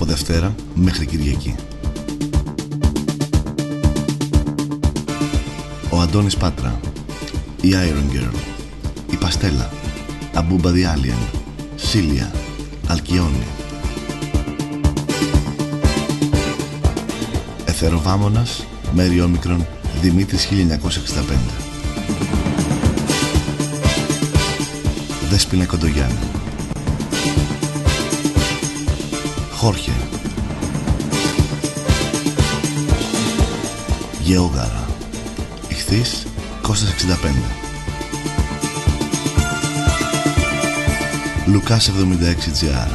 από Δευτέρα μέχρι Κυριακή. Ο Αντώνης Πάτρα, η Iron Girl, η Παστέλα, Αμπούμπα the Alien, Σίλια, Αλκιόνι. Εθεροβάμωνας, Μέρι Όμικρον, Δημήτρης 1965. Δέσποινα Κοντογιάννη. Χόρχε. Γεώγαρα. Ιχθύς Κώστας 65. Λουκάς 76GR.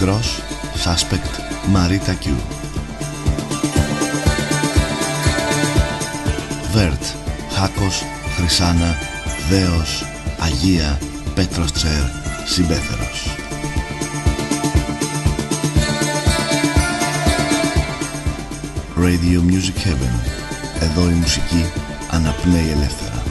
Cross Suspect Marita Q. Βέρτ, Χάκος, Χρυσάνα, Δέος, Αγία, Πέτρος Τσέρ, Συμπέθερος. Radio Music Heaven. Εδώ η μουσική αναπνέει ελεύθερα.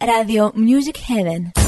Radio Music Heaven.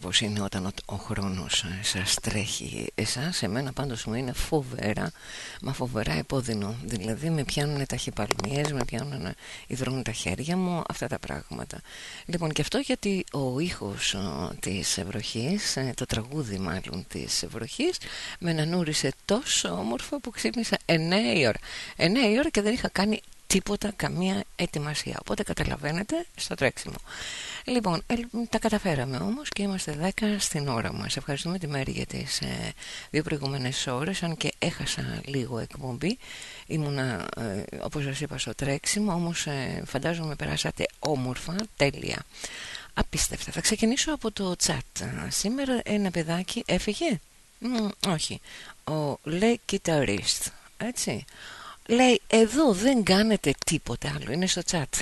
Πώς είναι όταν ο, ο χρόνος ε, σας τρέχει εσάς. Εμένα πάντως μου είναι φοβερά, μα φοβερά επώδυνο. Δηλαδή με πιάνουν ταχυπαλμίες, με πιάνουν υδρώνουν τα χέρια μου Αυτά τα πράγματα. Λοιπόν και αυτό γιατί ο ήχος ο, της ευρωχής, ε, το τραγούδι μάλλον της ευρωχής Με ανανούρισε τόσο όμορφο που ξύπνησα 9 η ώρα. 9 η ώρα και δεν είχα κάνει τίποτα, καμία ετοιμασία. Οπότε καταλαβαίνετε στο τρέξιμο Λοιπόν, τα καταφέραμε όμως και είμαστε 10 στην ώρα μας. Ευχαριστούμε τη Μέρη για τις ε, δύο προηγούμενες ώρες, αν και έχασα λίγο εκπομπή. Ήμουνα, ε, όπως σας είπα, στο τρέξιμο, όμως ε, φαντάζομαι περάσατε όμορφα, τέλεια. Απίστευτα. Θα ξεκινήσω από το chat. Σήμερα ένα παιδάκι έφυγε; όχι. Ο λέει Guitarist. Έτσι. Λέει εδώ δεν κάνετε τίποτε άλλο. Είναι στο chat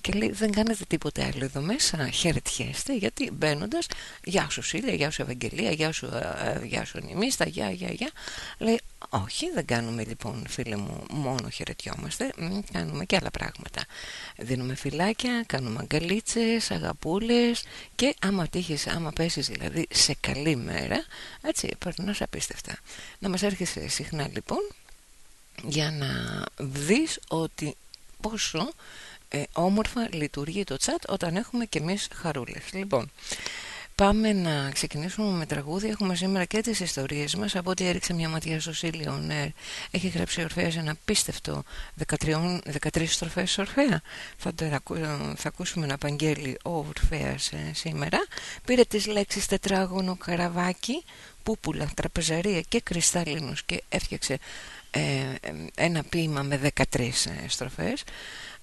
και λέει δεν κάνετε τίποτε άλλο εδώ μέσα χαιρετιέστε γιατί μπαίνοντας, γεια σου Σίλια, γεια σου Ευαγγελία, γεια σου, ε, ε, γεια σου Νημίστα, γεια, γεια, γεια λέει Όχι, δεν κάνουμε λοιπόν φίλε μου μόνο χαιρετιόμαστε, κάνουμε και άλλα πράγματα. Δίνουμε φυλάκια, κάνουμε αγκαλίτσες, αγαπούλες και άμα τύχεις, άμα πέσεις δηλαδή σε καλή μέρα, έτσι, περνάς απίστευτα. Να μας έρχεσαι συχνά λοιπόν για να δεις ότι πόσο ε, όμορφα λειτουργεί το chat όταν έχουμε και εμείς χαρούλες. Λοιπόν, Πάμε να ξεκινήσουμε με τραγούδι. Έχουμε σήμερα και τις ιστορίες μας. Από ό,τι έριξε μια ματιά στο Σίλιο έχει γράψει Ορφέας ένα πίστευτο 13, 13 στροφές Ορφέα. Θα, το, θα ακούσουμε να απαγγέλει ο Ορφέας ε, σήμερα. Πήρε τις λέξεις τετράγωνο καραβάκι, πούπουλα, τραπεζαρία και κρυστάλλινους και έφτιαξε ε, ε, ένα ποίημα με 13 στροφές.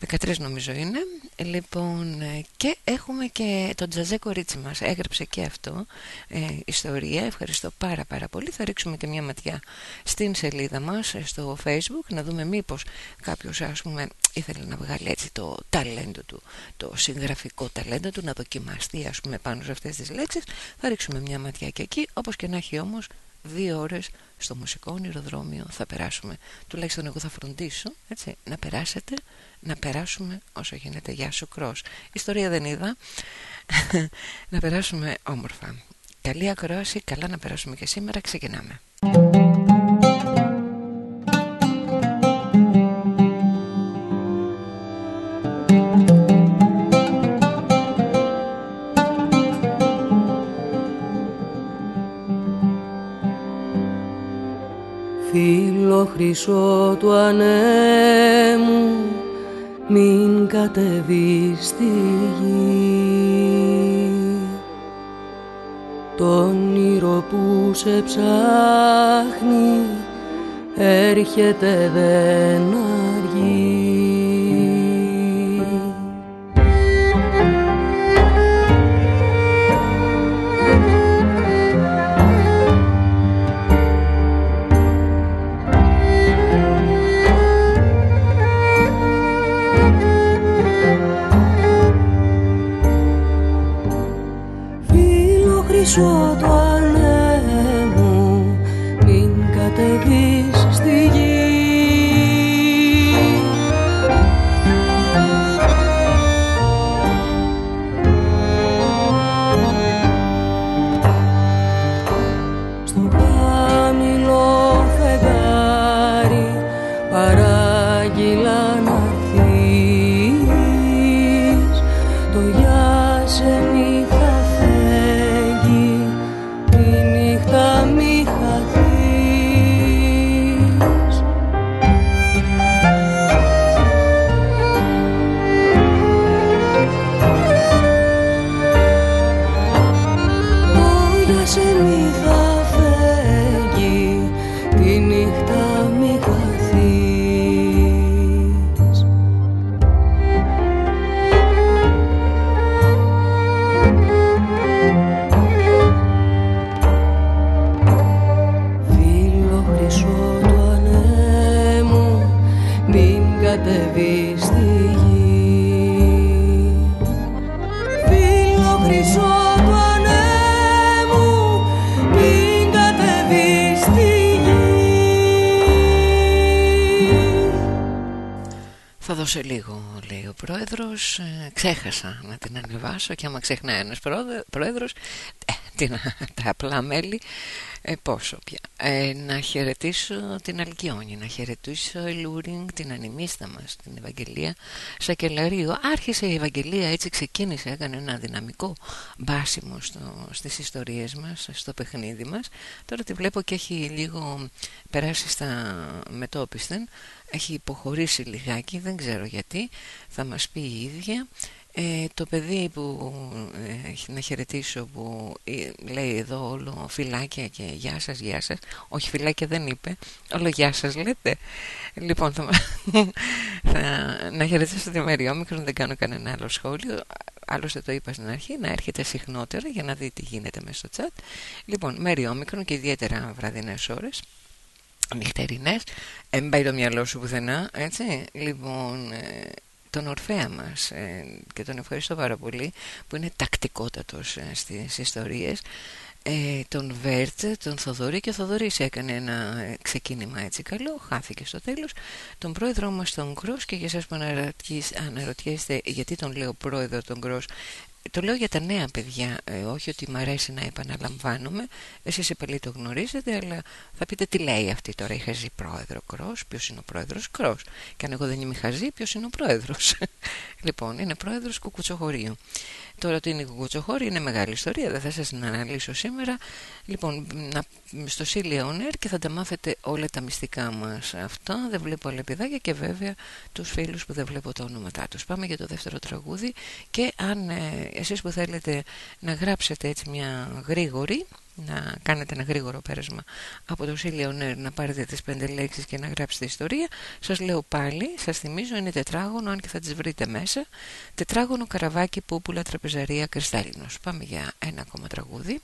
13 νομίζω είναι. Λοιπόν ε, και έχουμε και τον Τζαζέ κορίτσι μας. Έγραψε και αυτό ε, ιστορία. Ευχαριστώ πάρα πάρα πολύ. Θα ρίξουμε και μια ματιά στην σελίδα μας ε, Στο facebook Να δούμε μήπως κάποιος ας πούμε Ήθελε να βγάλει έτσι το ταλέντο του Το συγγραφικό ταλέντο του Να δοκιμαστεί ας πούμε πάνω σε αυτές τις λέξεις. Θα ρίξουμε μια ματιά και εκεί. Όπως και να έχει όμως δύο ώρες στο μουσικό ονειροδρόμιο θα περάσουμε. Τουλάχιστον εγώ θα φροντίσω έτσι, να περάσετε να περάσουμε όσο γίνεται. Γεια σου Κρός. Ιστορία δεν είδα. Να περάσουμε όμορφα. Καλή ακρόαση, καλά να περάσουμε και σήμερα. Ξεκινάμε Φίλο χρυσό του ανέμου μην κατεβείς στη γη. Το όνειρο που σε ψάχνει έρχεται δεν αργεί πίσω Ξέχασα να την ανεβάσω Και άμα ξεχνάει ένας πρόεδρος ε, την, Τα απλά μέλη ε, Πόσο πια. Ε, Να χαιρετήσω την Αλκιόνη Να χαιρετήσω η Λούρινγκ Την ανημίστα μας Την Ευαγγελία Σακελαρίου. Άρχισε η Ευαγγελία έτσι ξεκίνησε Έκανε ένα δυναμικό μπάσιμο στο, Στις ιστορίες μας Στο παιχνίδι μας. Τώρα τη βλέπω και έχει λίγο Περάσει στα μετόπισθεν έχει υποχωρήσει λιγάκι, δεν ξέρω γιατί, θα μας πει η ίδια. Ε, το παιδί που ε, έχει να χαιρετήσω που ε, λέει εδώ όλο φυλάκια και γεια σας, γεια σας όχι φυλάκια δεν είπε, όλο γεια σας λέτε. Λοιπόν θα, θα, να χαιρετήσω τη Μεριόμικρον δεν κάνω κανένα άλλο σχόλιο. Άλλωστε το είπα στην αρχή να έρχεται συχνότερα για να δει τι γίνεται μέσα στο chat. Λοιπόν Μεριόμικρον και ιδιαίτερα βραδινές ώρες νυχτερινές. Δεν πάει το μυαλό σου πουθενά έτσι. Λοιπόν ε, τον Ορφέα μας ε, και τον ευχαριστώ πάρα πολύ που είναι τακτικότατος ε, στις ιστορίες. Ε, τον Βέρτ, τον Θοδωρή και ο Θοδωρής έκανε ένα ε, ξεκίνημα έτσι καλό, χάθηκε στο τέλος. Τον πρόεδρό μας τον Γκρός και για εσάς που αναρωτιέστε γιατί τον λέω πρόεδρο τον Γκρός το λέω για τα νέα παιδιά, ε, όχι ότι μου αρέσει να επαναλαμβάνομαι. Εσείς επαλή το γνωρίζετε, αλλά θα πείτε τι λέει αυτή τώρα. Η χαζή πρόεδρο Κρός, ποιος είναι ο πρόεδρος Κρός. Και αν εγώ δεν είμαι χαζή, ποιος είναι ο πρόεδρος. λοιπόν, είναι πρόεδρος Κουκουτσοχωρίου. Τώρα ότι είναι κουκουτσοχώρη είναι μεγάλη ιστορία, δεν θα σας την αναλύσω σήμερα. Λοιπόν, να, στο Silly On και θα τα μάθετε όλα τα μυστικά μας αυτά. Δεν βλέπω άλλα παιδάκια και βέβαια τους φίλους που δεν βλέπω τα ονόματά τους. Πάμε για το δεύτερο τραγούδι και αν ε, εσείς που θέλετε να γράψετε έτσι μια γρήγορη να κάνετε ένα γρήγορο πέρασμα από το Σιλιονέρ να πάρετε τις πέντε λέξεις και να γράψετε ιστορία. Σας λέω πάλι, σας θυμίζω είναι τετράγωνο αν και θα τις βρείτε μέσα. Τετράγωνο καραβάκι πούπουλα τραπεζαρία κρυστάλλινος. Πάμε για ένα ακόμα τραγούδι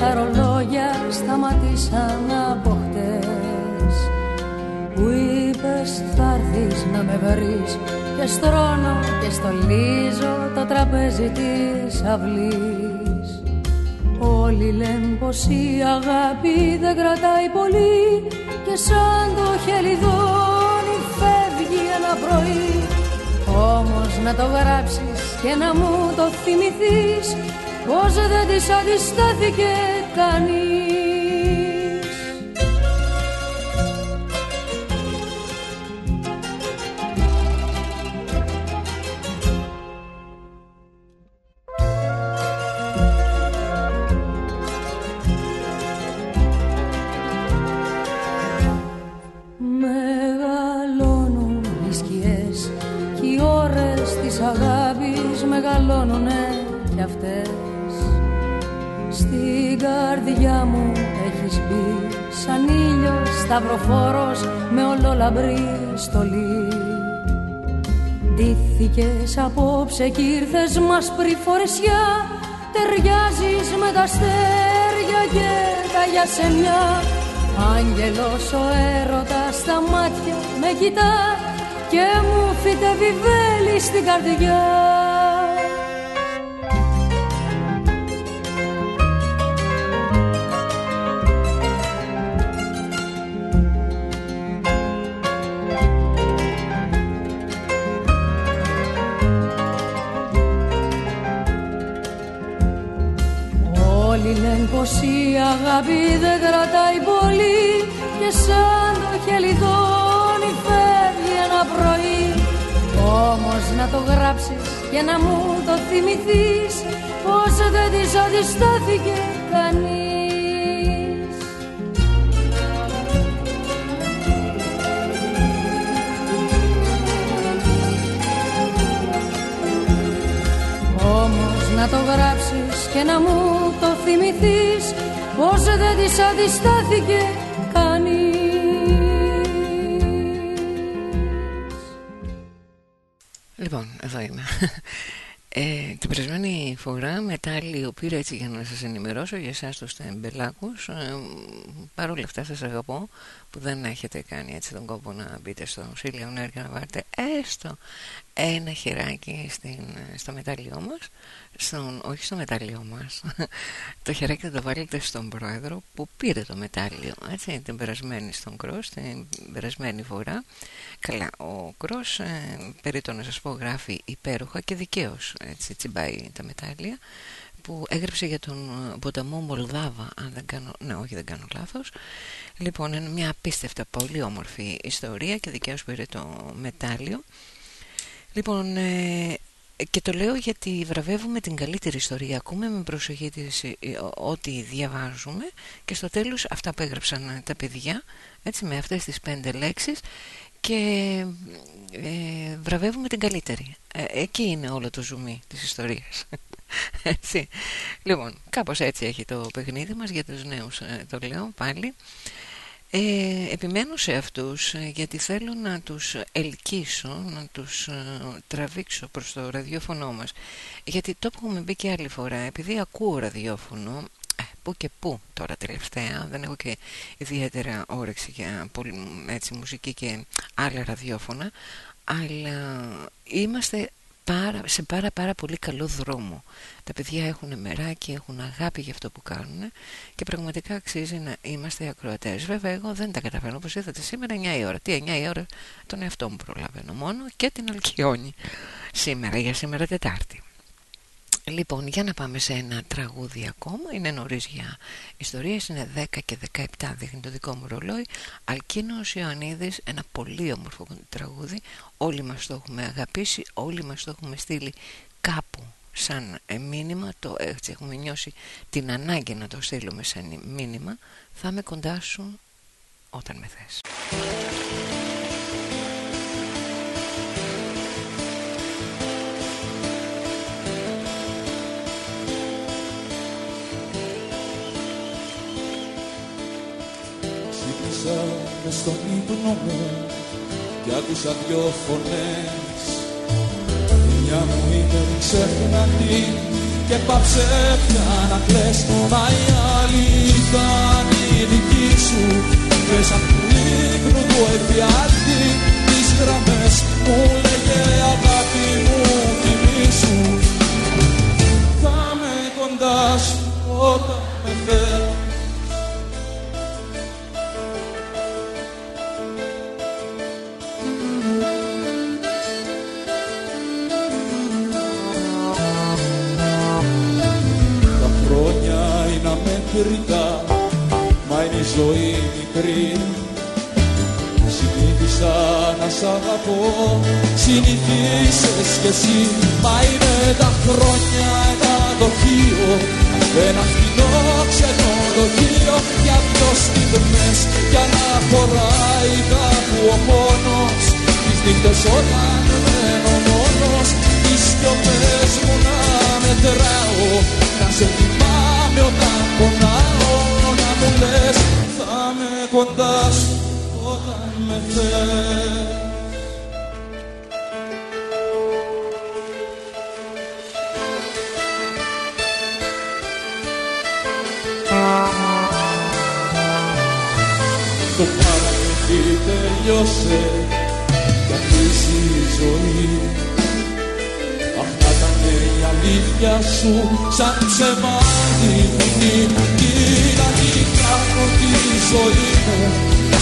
τα ρολόγια σταματήσαν από χτες. Που είπες θα έρθεις να με βρεις Και στρώνω και στολίζω το τραπέζι της αυλής Όλοι λένε πως η αγάπη δεν κρατάει πολύ Και σαν το χελιδόνι φεύγει ένα πρωί. Όμως να το γράψεις και να μου το θυμηθείς πως δεν της αντιστάθηκε κανείς; Σταυροφόρος με ολόλαμπρή στολή. Ντύθηκες απόψε κι ήρθες μας φορεσιά Ταιριάζεις με τα αστέρια και τα γιασεμιά. Άγγελος ο έρωτας στα μάτια με κοιτά Και μου φυτεύει βέλη στην καρδιά και να μου το θυμηθείς πως δεν της αντιστάθηκε κανείς. Όμως να το γράψεις και να μου το θυμηθείς πως δεν της αντιστάθηκε κανείς. Λοιπόν, εδώ είμαι. ε, την περασμένη φορά μετά λίγο πήρα έτσι για να σας ενημερώσω για εσάς τους τεμπελάκους ε, παρόλα αυτά σας αγαπώ που δεν έχετε κάνει έτσι τον κόπο να μπείτε στο Σίλιο και να βάλετε έστω ένα χεράκι στην, στο μετάλλιό μας στον, όχι στο μετάλλιο μας. Το χεράκι θα το βάλετε στον πρόεδρο που πήρε το μετάλλιο. Έτσι, την περασμένη στον Κρός την περασμένη φορά. Καλά ο Κρός ε, περί το να σας πω γράφει υπέροχα και δικαίως έτσι τσιμπάει τα μετάλλια που έγραψε για τον ποταμό Μολδάβα αν δεν κάνω, ναι όχι δεν κάνω λάθος. Λοιπόν είναι μια απίστευτα πολύ όμορφη ιστορία και δικαίως πήρε το μετάλλιο. Λοιπόν ε, και το λέω γιατί βραβεύουμε την καλύτερη ιστορία. Ακούμε με προσοχή της ε, ό,τι διαβάζουμε Και στο τέλος αυτά που έγραψαν τα παιδιά Έτσι με αυτές τις πέντε λέξεις Και ε, βραβεύουμε την καλύτερη. Ε, Εκεί είναι όλο το ζουμί της ιστορίας. Έτσι. Λοιπόν, κάπως έτσι έχει το παιχνίδι μας Για τους νέους το λέω πάλι ε, επιμένω σε αυτούς ε, γιατί θέλω να τους ελκύσω, να τους ε, τραβήξω προς το ραδιόφωνο μας. Γιατί το έχουμε μπει και άλλη φορά επειδή ακούω ραδιόφωνο ε, που και που τώρα τελευταία δεν έχω και ιδιαίτερα όρεξη για πολύ, έτσι, μουσική και άλλα ραδιόφωνα αλλά είμαστε πάρα, σε πάρα πάρα πολύ καλό δρόμο. Τα παιδιά έχουν μεράκι, έχουν αγάπη για αυτό που κάνουν και πραγματικά αξίζει να είμαστε ακροατές. Βέβαια εγώ δεν τα καταφέρνω όπως είδατε σήμερα 9 η ώρα. Τι 9 η ώρα τον εαυτό μου προλαβαίνω μόνο και την Αλκιόνη σήμερα για σήμερα Τετάρτη. Λοιπόν, για να πάμε σε ένα τραγούδι ακόμα. Είναι νωρίς για ιστορίες, είναι 10 και 17, δείχνει το δικό μου ρολόι. Αλκίνος Ιωαννίδης, ένα πολύ όμορφο τραγούδι. Όλοι μας το έχουμε αγαπήσει, όλοι μας το έχουμε στείλει κάπου σαν μήνυμα. Το, έτσι έχουμε νιώσει την ανάγκη να το στείλουμε σαν μήνυμα. Θα είμαι κοντά σου όταν με θες. Ξύπνησα μες στον ύπνο μου και άκουσα δυο φωνές. Μια μου είπε ξέχνα την και πάψε πια να κλαις Μα η άλλη ήταν η δική σου. Μέσα από του ύπνου του εφιάλτη τις γραμμές μου λέγε ζωή μικρή. Συνήθισα να σ' αγαπώ Συνηθίσες κι εσύ. Μα είναι τα χρόνια ένα δοχείο. Ένα φθηνό ξενοδοχείο Για δυο στιγμές Για να χωράει κάπου ο πόνος. Τις νύχτες όταν μένω μόνος. Τις σιωπές μου να μετράω. Να σε θυμάμαι όταν πονάω να μου λες θα με κοντάς σου όταν με θες. Το παραμύθι τελειώσε κι αρχίζει η ζωή. Αυτά ήταν η αλήθεια σου σαν ψεμάτι φωνή. Κοίτα τι κάνω τη ζωή μου.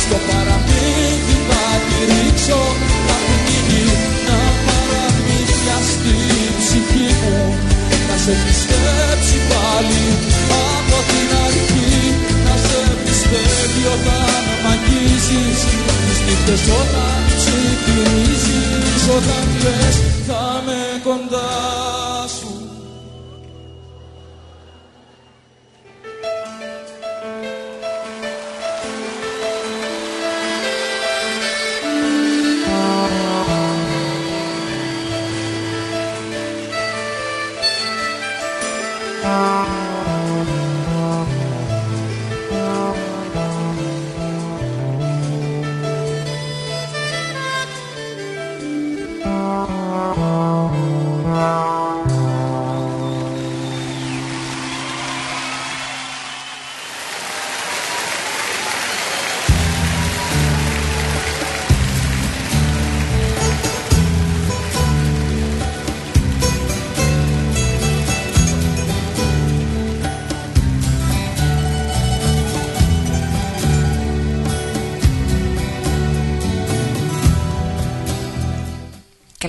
Στο παραμύθι θα τη ρίξω να πνίγει να παραμύθια στην ψυχή μου. Να σε πιστέψει πάλι από την αρχή να σε πιστεύει όταν μ' αγγίζεις τις νύχτες όταν ψιθυρίζεις όταν λες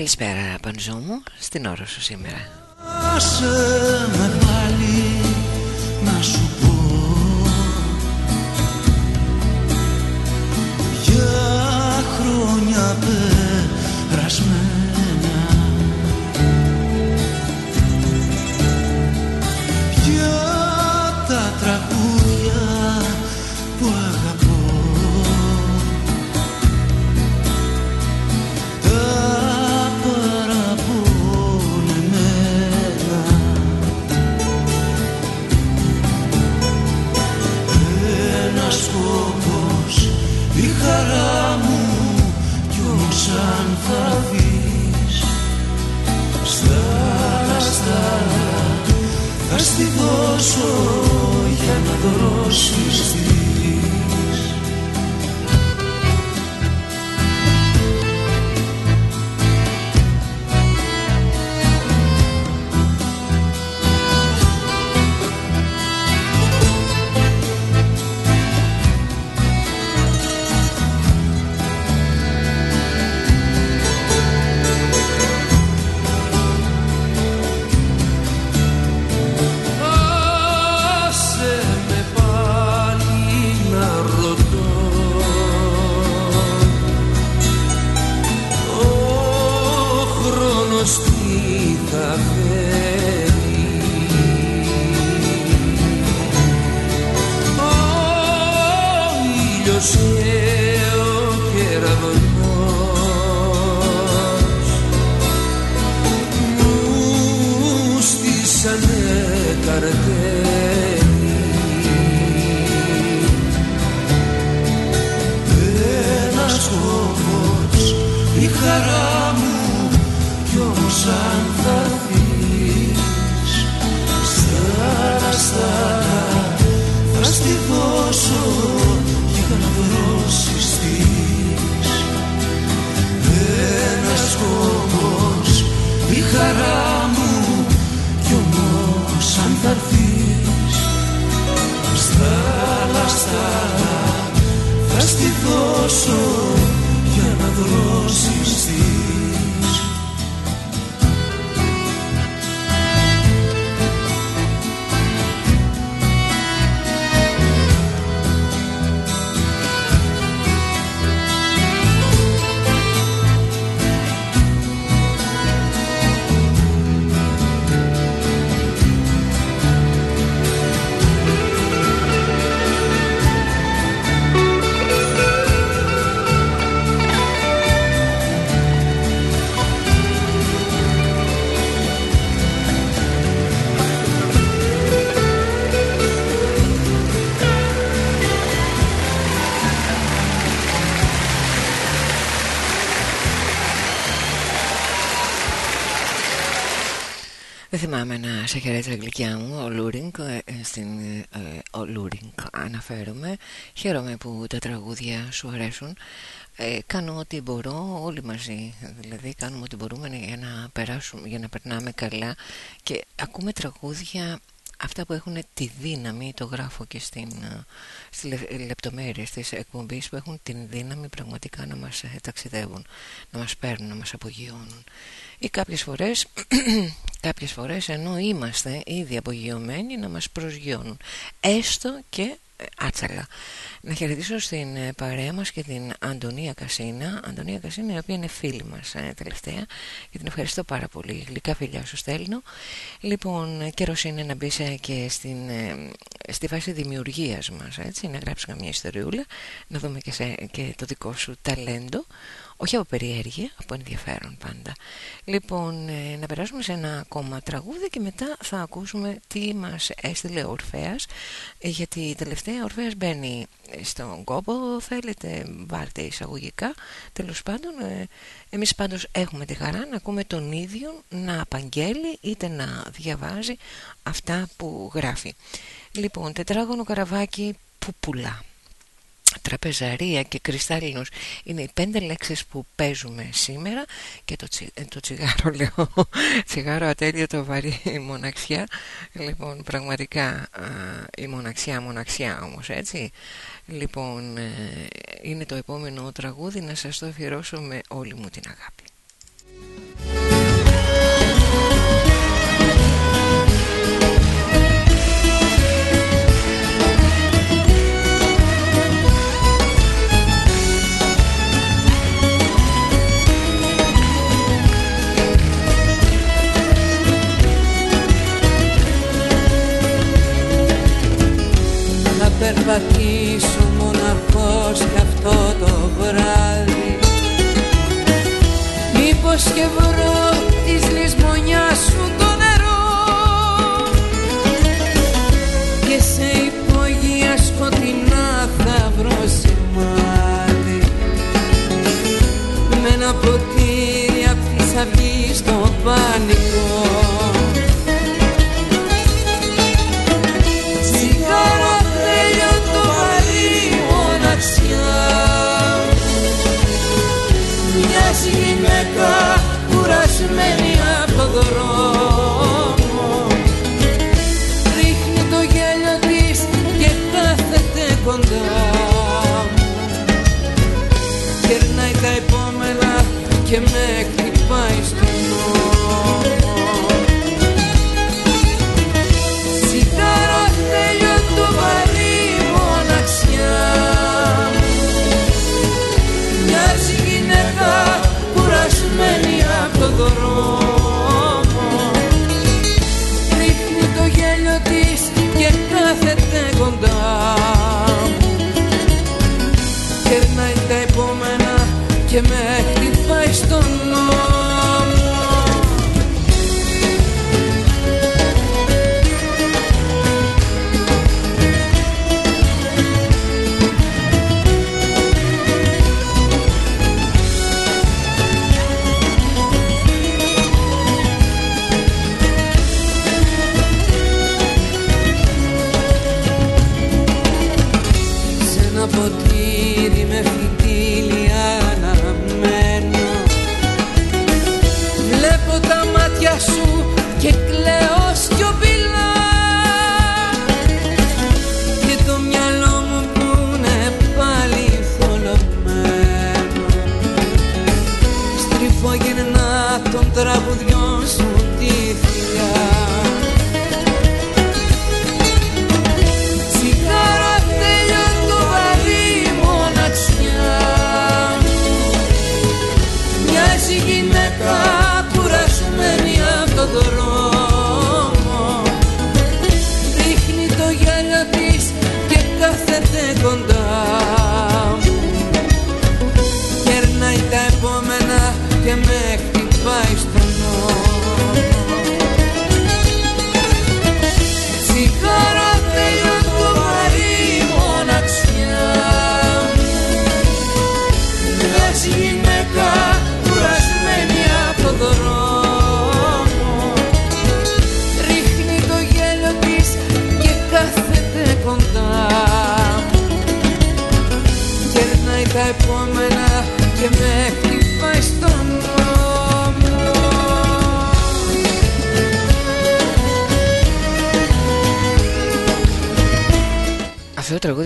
Καλησπέρα Πανζό μου, στην ώρα σου σήμερα σε χαιρέτησα γλυκιά μου, ο Λούρινγκ, ε, στην, ε, ο Λούρινγκ αναφέρομαι. Χαίρομαι που τα τραγούδια σου αρέσουν. Ε, κάνω ό,τι μπορώ όλοι μαζί, δηλαδή κάνουμε ό,τι μπορούμε για να περάσουμε, για να περνάμε καλά και ακούμε τραγούδια αυτά που έχουν τη δύναμη, το γράφω και στην, στις λεπτομέρειες της εκπομπής που έχουν την δύναμη πραγματικά να μας ταξιδεύουν, να μας παίρνουν, να μας απογειώνουν. Ή κάποιες φορές, κάποιες φορές ενώ είμαστε ήδη απογειωμένοι να μας προσγειώνουν. Έστω και ε, άτσαλα να χαιρετήσω στην ε, παρέα μας και την Αντωνία Κασίνα. Αντωνία Κασίνα η οποία είναι φίλη μας ε, τελευταία και την ευχαριστώ πάρα πολύ. Γλυκά φιλιά σου στέλνω. Λοιπόν καιρός είναι να μπεις και στην, στη φάση δημιουργίας μας έτσι, να γράψεις καμία ιστοριούλα να δούμε και, σε, και το δικό σου ταλέντο όχι από περιέργεια, από ενδιαφέρον πάντα. Λοιπόν, ε, να περάσουμε σε ένα ακόμα τραγούδι και μετά θα ακούσουμε τι μας έστειλε ο Ορφέας ε, γιατί η τελευταία Ορφέας μπαίνει στον κόπο, θέλετε βάλτε εισαγωγικά. Τέλος πάντων, ε, εμείς πάντως έχουμε τη χαρά να ακούμε τον ίδιο να απαγγέλει είτε να διαβάζει αυτά που γράφει. Λοιπόν, τετράγωνο καραβάκι που πουλά τραπεζαρία και κρυστάλλινος είναι οι πέντε λέξεις που παίζουμε σήμερα και το, τσι, ε, το τσιγάρο λέω τσιγάρο ατέλειο το βαρύ μοναξιά. Λοιπόν πραγματικά η μοναξιά μοναξιά όμως έτσι. Λοιπόν ε, είναι το επόμενο τραγούδι. Να σας το αφιερώσω με όλη μου την αγάπη πανικό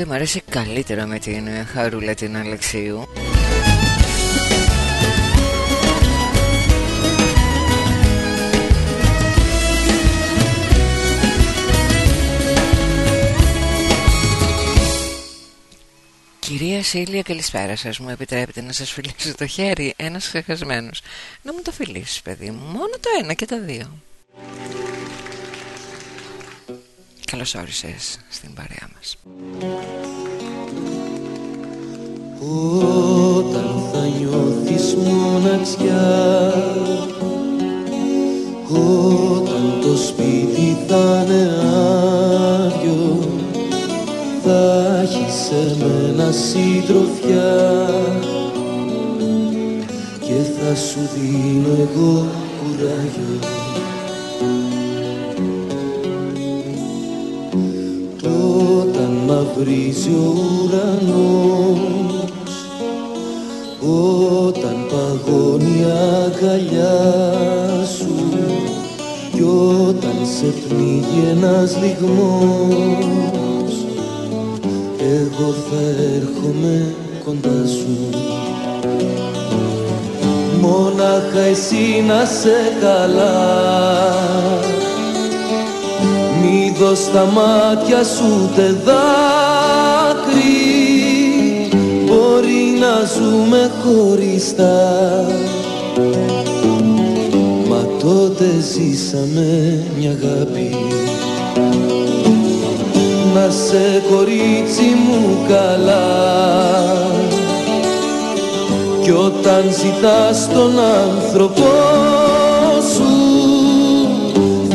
αρέσει καλύτερα με την Χαρούλα την Αλεξίου Κυρία Σίλια, καλησπέρα σας. Μου επιτρέπετε να σας φιλήσω το χέρι ένας ξεχασμένος. Να μου το φιλήσεις, παιδί μου. Μόνο το ένα και τα δύο. Καλώς όρισες στην παρέα μας. Όταν θα νιώθεις μοναξιά Όταν το σπίτι θα είναι άδειο Θα έχεις σε μένα συντροφιά Και θα σου δίνω εγώ κουράγιο μαυρίζει ο ουρανός. Όταν παγώνει η αγκαλιά σου κι όταν σε πνίγει ένας λιγμός εγώ θα έρχομαι κοντά σου. Μόναχα εσύ να σε καλά. Μη δω στα μάτια σου τε να ζούμε χωριστά. Μα τότε ζήσαμε μια αγάπη. Να σε κορίτσι μου καλά. Κι όταν ζητάς τον άνθρωπό σου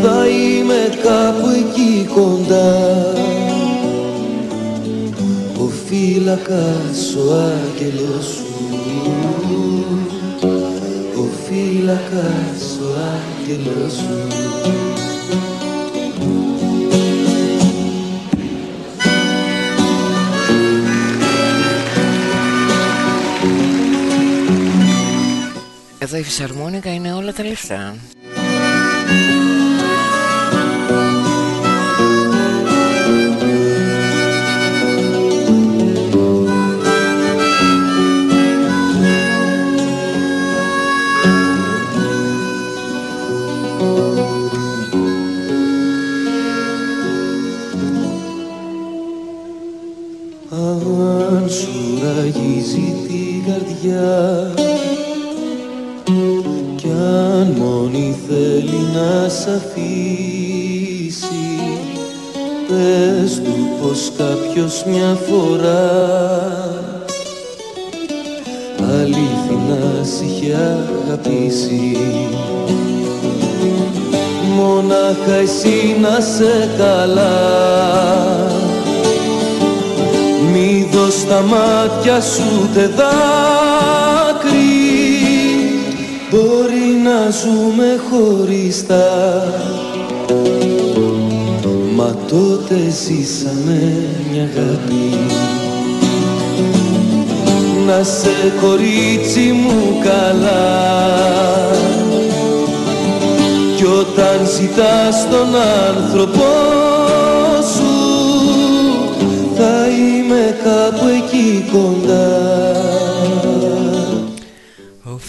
Θα είμαι κάπου εκεί κοντά φύλακας ο άγγελος σου. Ο φύλακας ο άγγελος σου. Εδώ η φυσαρμόνικα είναι όλα τα λεφτά να σ' αφήσει. Πες του πως κάποιος μια φορά αλήθινα σ' είχε αγαπήσει. Μόναχα εσύ να σε καλά. Μη δώσ' τα μάτια σου τε να ζούμε χωριστά Μα τότε ζήσαμε μια αγάπη. Να σε κορίτσι μου καλά. Κι όταν ζητάς τον άνθρωπό σου Θα είμαι κάπου εκεί κοντά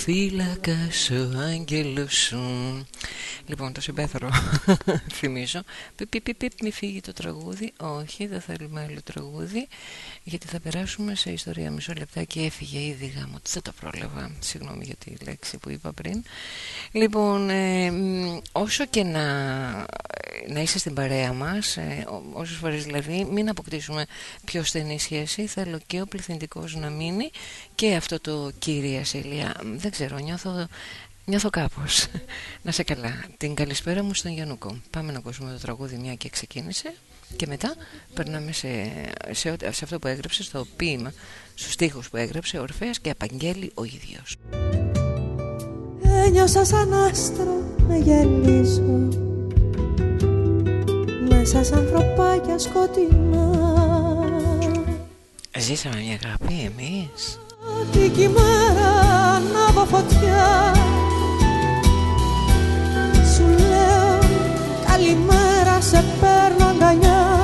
Ο φύλακας ο άγγελος σου Λοιπόν, το συμπέθαρο θυμίζω. Πιπ, πιπ, πιπ, μη φύγει το τραγούδι. Όχι, δεν θέλουμε άλλο τραγούδι. Γιατί θα περάσουμε σε ιστορία μισό λεπτάκι. Έφυγε ήδη γάμο. Δεν το πρόλαβα. Συγγνώμη για τη λέξη που είπα πριν. Λοιπόν, ε, όσο και να, να είσαι στην παρέα μας, ε, όσες φορές δηλαδή, μην αποκτήσουμε πιο στενή σχέση. Θέλω και ο πληθυντικός να μείνει και αυτό το κύρια Σιλία. Δεν ξέρω, νιώθω Νιώθω κάπως. Να σε καλά. Την καλησπέρα μου στον Γιαννούκο. Πάμε να ακούσουμε το τραγούδι μια και ξεκίνησε και μετά περνάμε σε, σε, σε αυτό που έγραψε, στο ποίημα, στους στίχους που έγραψε ο Ορφέας και απαγγέλει ο ίδιος. Ένιωσα σαν άστρο να γελίσω μέσα σαν ανθρωπάκια σκοτεινά Ζήσαμε μια αγάπη εμείς Την κοιμάρα ανάβω φωτιά Καλημέρα σε παίρνω αγκαλιά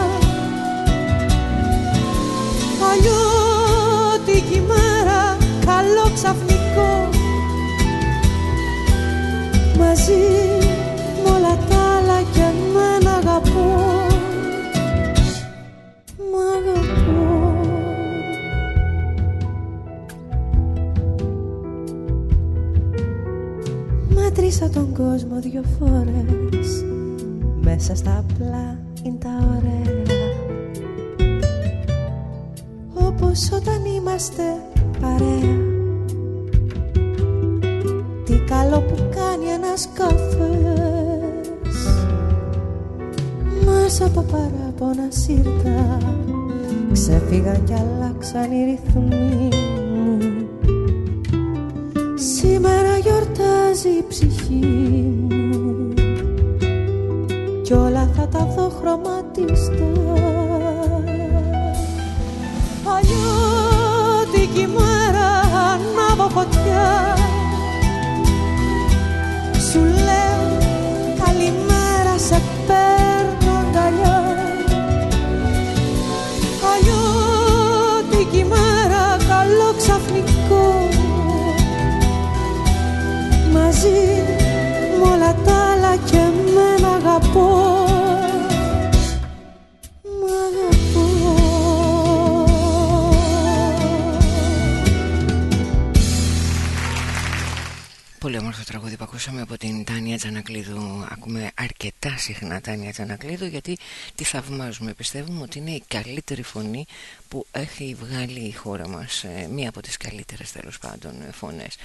Αλλιώτικη μέρα καλό ξαφνικό. Μαζί Μέτρησα τον κόσμο δυο φορές. Μέσα στα απλά είναι τα ωραία. Όπως όταν είμαστε παρέα. Τι καλό που κάνει ένας καφές. Μέσα από παράπονα σύρτα. Ξέφυγαν κι αλλάξαν οι ρυθμοί γιορτάζει η ψυχή μου. Κι όλα θα τα δω χρωματιστά. Αλλιώτικη μέρα ανάβω φωτιά όμορφο τραγούδι που ακούσαμε από την Τάνια Τζανακλείδου. Ακούμε αρκετά συχνά Τάνια Τζανακλείδου γιατί τη θαυμάζουμε. Πιστεύουμε ότι είναι η καλύτερη φωνή που έχει βγάλει η χώρα μας. Ε, μία από τις καλύτερες τέλος πάντων ε, φωνές.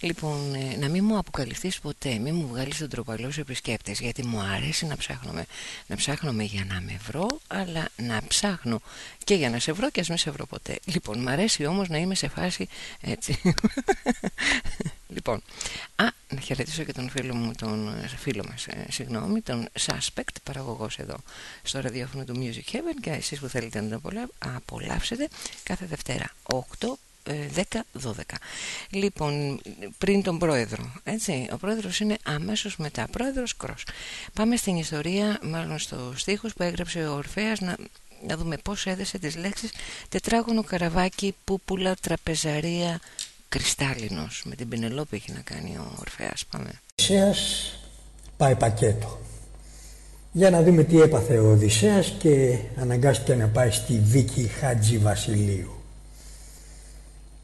Λοιπόν, ε, να μην μου αποκαλυφθείς ποτέ, μην μου βγάλεις τον τροπαλό σε επισκέπτες γιατί μου αρέσει να ψάχνουμε. Να ψάχνουμε για να με βρω, αλλά να ψάχνω και για να σε βρω και ας μην σε βρω ποτέ. Λοιπόν, μου αρέσει όμως να είμαι σε φάση έτσι. Λοιπόν, α, να χαιρετήσω και τον φίλο μου, τον φίλο μας, ε, συγγνώμη, τον Suspect, παραγωγός εδώ στο ραδιόφωνο του Music Heaven και εσείς που θέλετε να το απολαύσετε κάθε Δευτέρα, 8 10, 12. Λοιπόν, πριν τον πρόεδρο, έτσι, ο πρόεδρος είναι αμέσως μετά, πρόεδρος Κρός. Πάμε στην ιστορία, μάλλον στο στίχος που έγραψε ο Ορφέας, να, να δούμε πώς έδεσε τις λέξεις τετράγωνο καραβάκι, πούπουλα, τραπεζαρία, κρυστάλλινος με την Πινελόπη έχει να κάνει ο Ορφέας πάμε. Οδυσσέας πάει πακέτο. Για να δούμε τι έπαθε ο Οδυσσέας και αναγκάστηκε να πάει στη Βίκη Χάτζη Βασιλείου.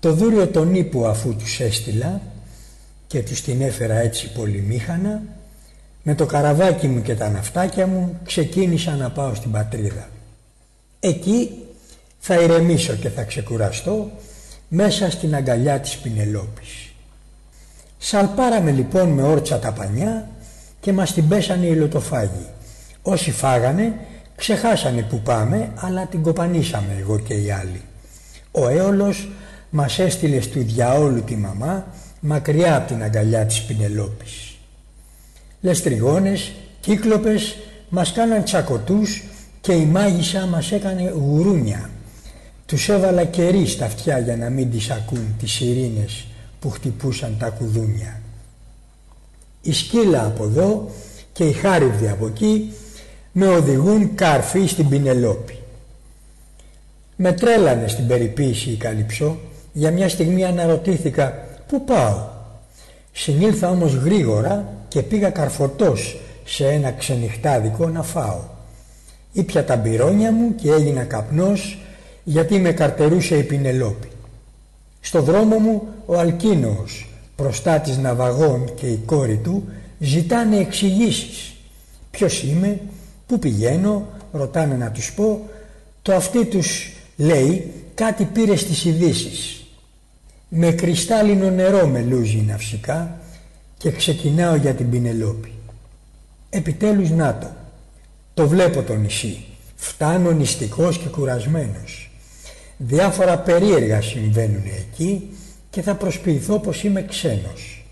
Το δούριο τον ύπου αφού τους έστειλα και τους την έφερα έτσι πολυμήχανα με το καραβάκι μου και τα ναυτάκια μου ξεκίνησα να πάω στην πατρίδα. Εκεί θα ηρεμήσω και θα ξεκουραστώ μέσα στην αγκαλιά της Πινελόπης. Σαλπάραμε λοιπόν με όρτσα τα πανιά και μας την πέσανε οι λωτοφάγοι. Όσοι φάγανε ξεχάσανε που πάμε αλλά την κοπανίσαμε εγώ και οι άλλοι. Ο έολος μας έστειλε στου διαόλου τη μαμά μακριά από την αγκαλιά της Πινελόπης. Λεστριγόνες, κύκλοπες μας κάναν τσακωτούς και η μάγισσα μας έκανε γουρούνια. Τους έβαλα κερί στα αυτιά για να μην τις ακούν τις ειρήνες που χτυπούσαν τα κουδούνια. Η σκύλα από εδώ και η χάριβδη από εκεί με οδηγούν καρφί στην Πινελόπη. Με τρέλανε στην περιποίηση η Καλυψό, για μια στιγμή αναρωτήθηκα πού πάω; Συνήλθα όμως γρήγορα και πήγα καρφωτός σε ένα ξενυχτάδικο να φάω. Ήπια τα μπυρόνια μου και έγινα καπνός γιατί με καρτερούσε η Πινελόπη. Στο δρόμο μου ο Αλκίνος, προστάτης ναυαγών και η κόρη του ζητάνε εξηγήσεις. Ποιος είμαι, πού πηγαίνω, ρωτάνε να τους πω, το αυτή τους λέει κάτι πήρε στις ειδήσεις. Με κρυστάλλινο νερό με λούζει ναυσικά και ξεκινάω για την Πινελόπη. Επιτέλους να το. Το βλέπω το νησί. Φτάνω νηστικός και κουρασμένος. Διάφορα περίεργα συμβαίνουν εκεί και θα προσποιηθώ πως είμαι ξένος.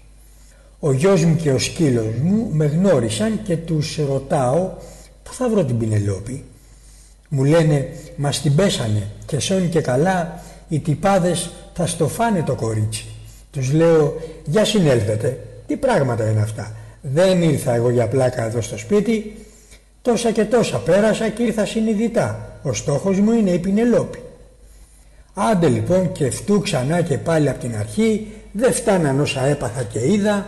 Ο γιος μου και ο σκύλος μου με γνώρισαν και τους ρωτάω πού θα βρω την Πινελόπη; Μου λένε μας την πέσανε και σώνει και καλά οι τυπάδες θα στο φάνε το κορίτσι. Τους λέω για συνέλθετε, τι πράγματα είναι αυτά; Δεν ήρθα εγώ για πλάκα εδώ στο σπίτι, τόσα και τόσα πέρασα και ήρθα συνειδητά. Ο στόχος μου είναι η Πινελόπη. Άντε λοιπόν και φτού ξανά και πάλι από την αρχή, δεν φτάναν όσα έπαθα και είδα,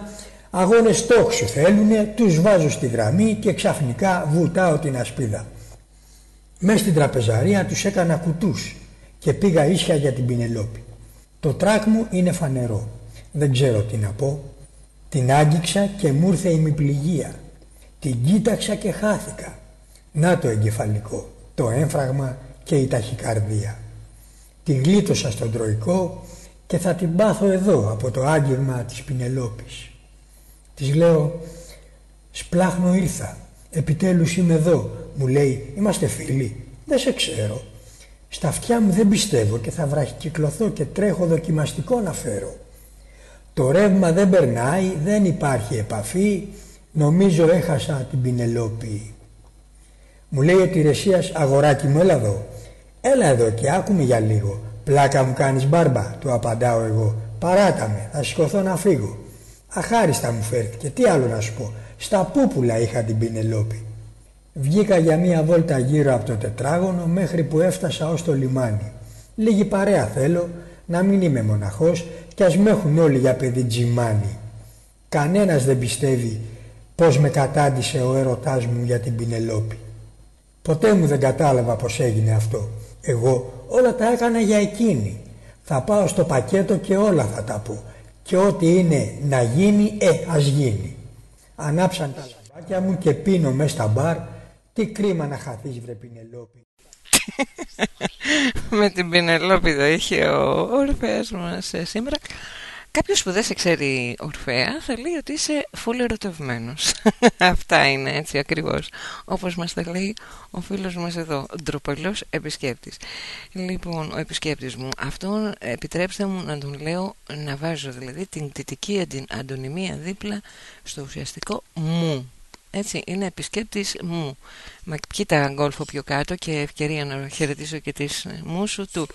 αγώνες σου θέλουνε, τους βάζω στη γραμμή και ξαφνικά βουτάω την ασπίδα. Μες στην τραπεζαρία τους έκανα κουτούς και πήγα ίσια για την Πινελόπη. Το τράκ μου είναι φανερό. Δεν ξέρω τι να πω. Την άγγιξα και μου ήρθε η πληγία. Την κοίταξα και χάθηκα. Να το εγκεφαλικό, το έμφραγμα και η ταχυκαρδία. Την γλίτωσα στον τροϊκό και θα την πάθω εδώ από το άγγιγμα της Πινελόπης. Της λέω «Σπλάχνω ήρθα, επιτέλους είμαι εδώ». Μου λέει «Είμαστε φίλοι, δεν σε ξέρω». Στα αυτιά μου δεν πιστεύω και θα βραχικυκλωθώ και τρέχω δοκιμαστικό να φέρω. Το ρεύμα δεν περνάει, δεν υπάρχει επαφή, νομίζω έχασα την Πινελόπη. Μου λέει ο Τηρεσίας αγοράκι μου έλα εδώ. Έλα εδώ και άκουμε για λίγο. Πλάκα μου κάνεις μπάρμπα, του απαντάω εγώ. Παράτα με, θα σηκωθώ να φύγω. Αχάριστα μου φέρθηκε, τι άλλο να σου πω. Στα πούπουλα είχα την Πινελόπη. Βγήκα για μία βόλτα γύρω από το τετράγωνο μέχρι που έφτασα ως το λιμάνι. Λίγη παρέα θέλω, να μην είμαι μοναχός κι ας με έχουν όλοι για παιδί τζιμάνι. Κανένας δεν πιστεύει πως με κατάντησε ο έρωτάς μου για την Πινελόπη. Ποτέ μου δεν κατάλαβα πως έγινε αυτό. Εγώ όλα τα έκανα για εκείνη. Θα πάω στο πακέτο και όλα θα τα πω. Και ό,τι είναι να γίνει, ε, ας γίνει. Ανάψαν τα λαμπάκια μου και πίνω μέσα στα μπαρ τι κρίμα να χαθείς βρε Πινελόπη. Με την Πινελόπη το είχε ο Ορφέας μας ε, σήμερα. Κάποιος που δεν σε ξέρει Ορφέα θα λέει ότι είσαι φούλε ερωτευμένος. Αυτά είναι έτσι ακριβώς. Όπως μας τα λέει ο φίλος μας εδώ, ντροπαλός επισκέπτης. Λοιπόν, ο επισκέπτης μου, αυτόν επιτρέψτε μου να τον λέω να βάζω δηλαδή την κτητική αντωνυμία δίπλα στο ουσιαστικό μου έτσι είναι επισκέπτης μου. Με κοίτα γκολφο πιο κάτω και ευκαιρία να χαιρετήσω και τις μουσου του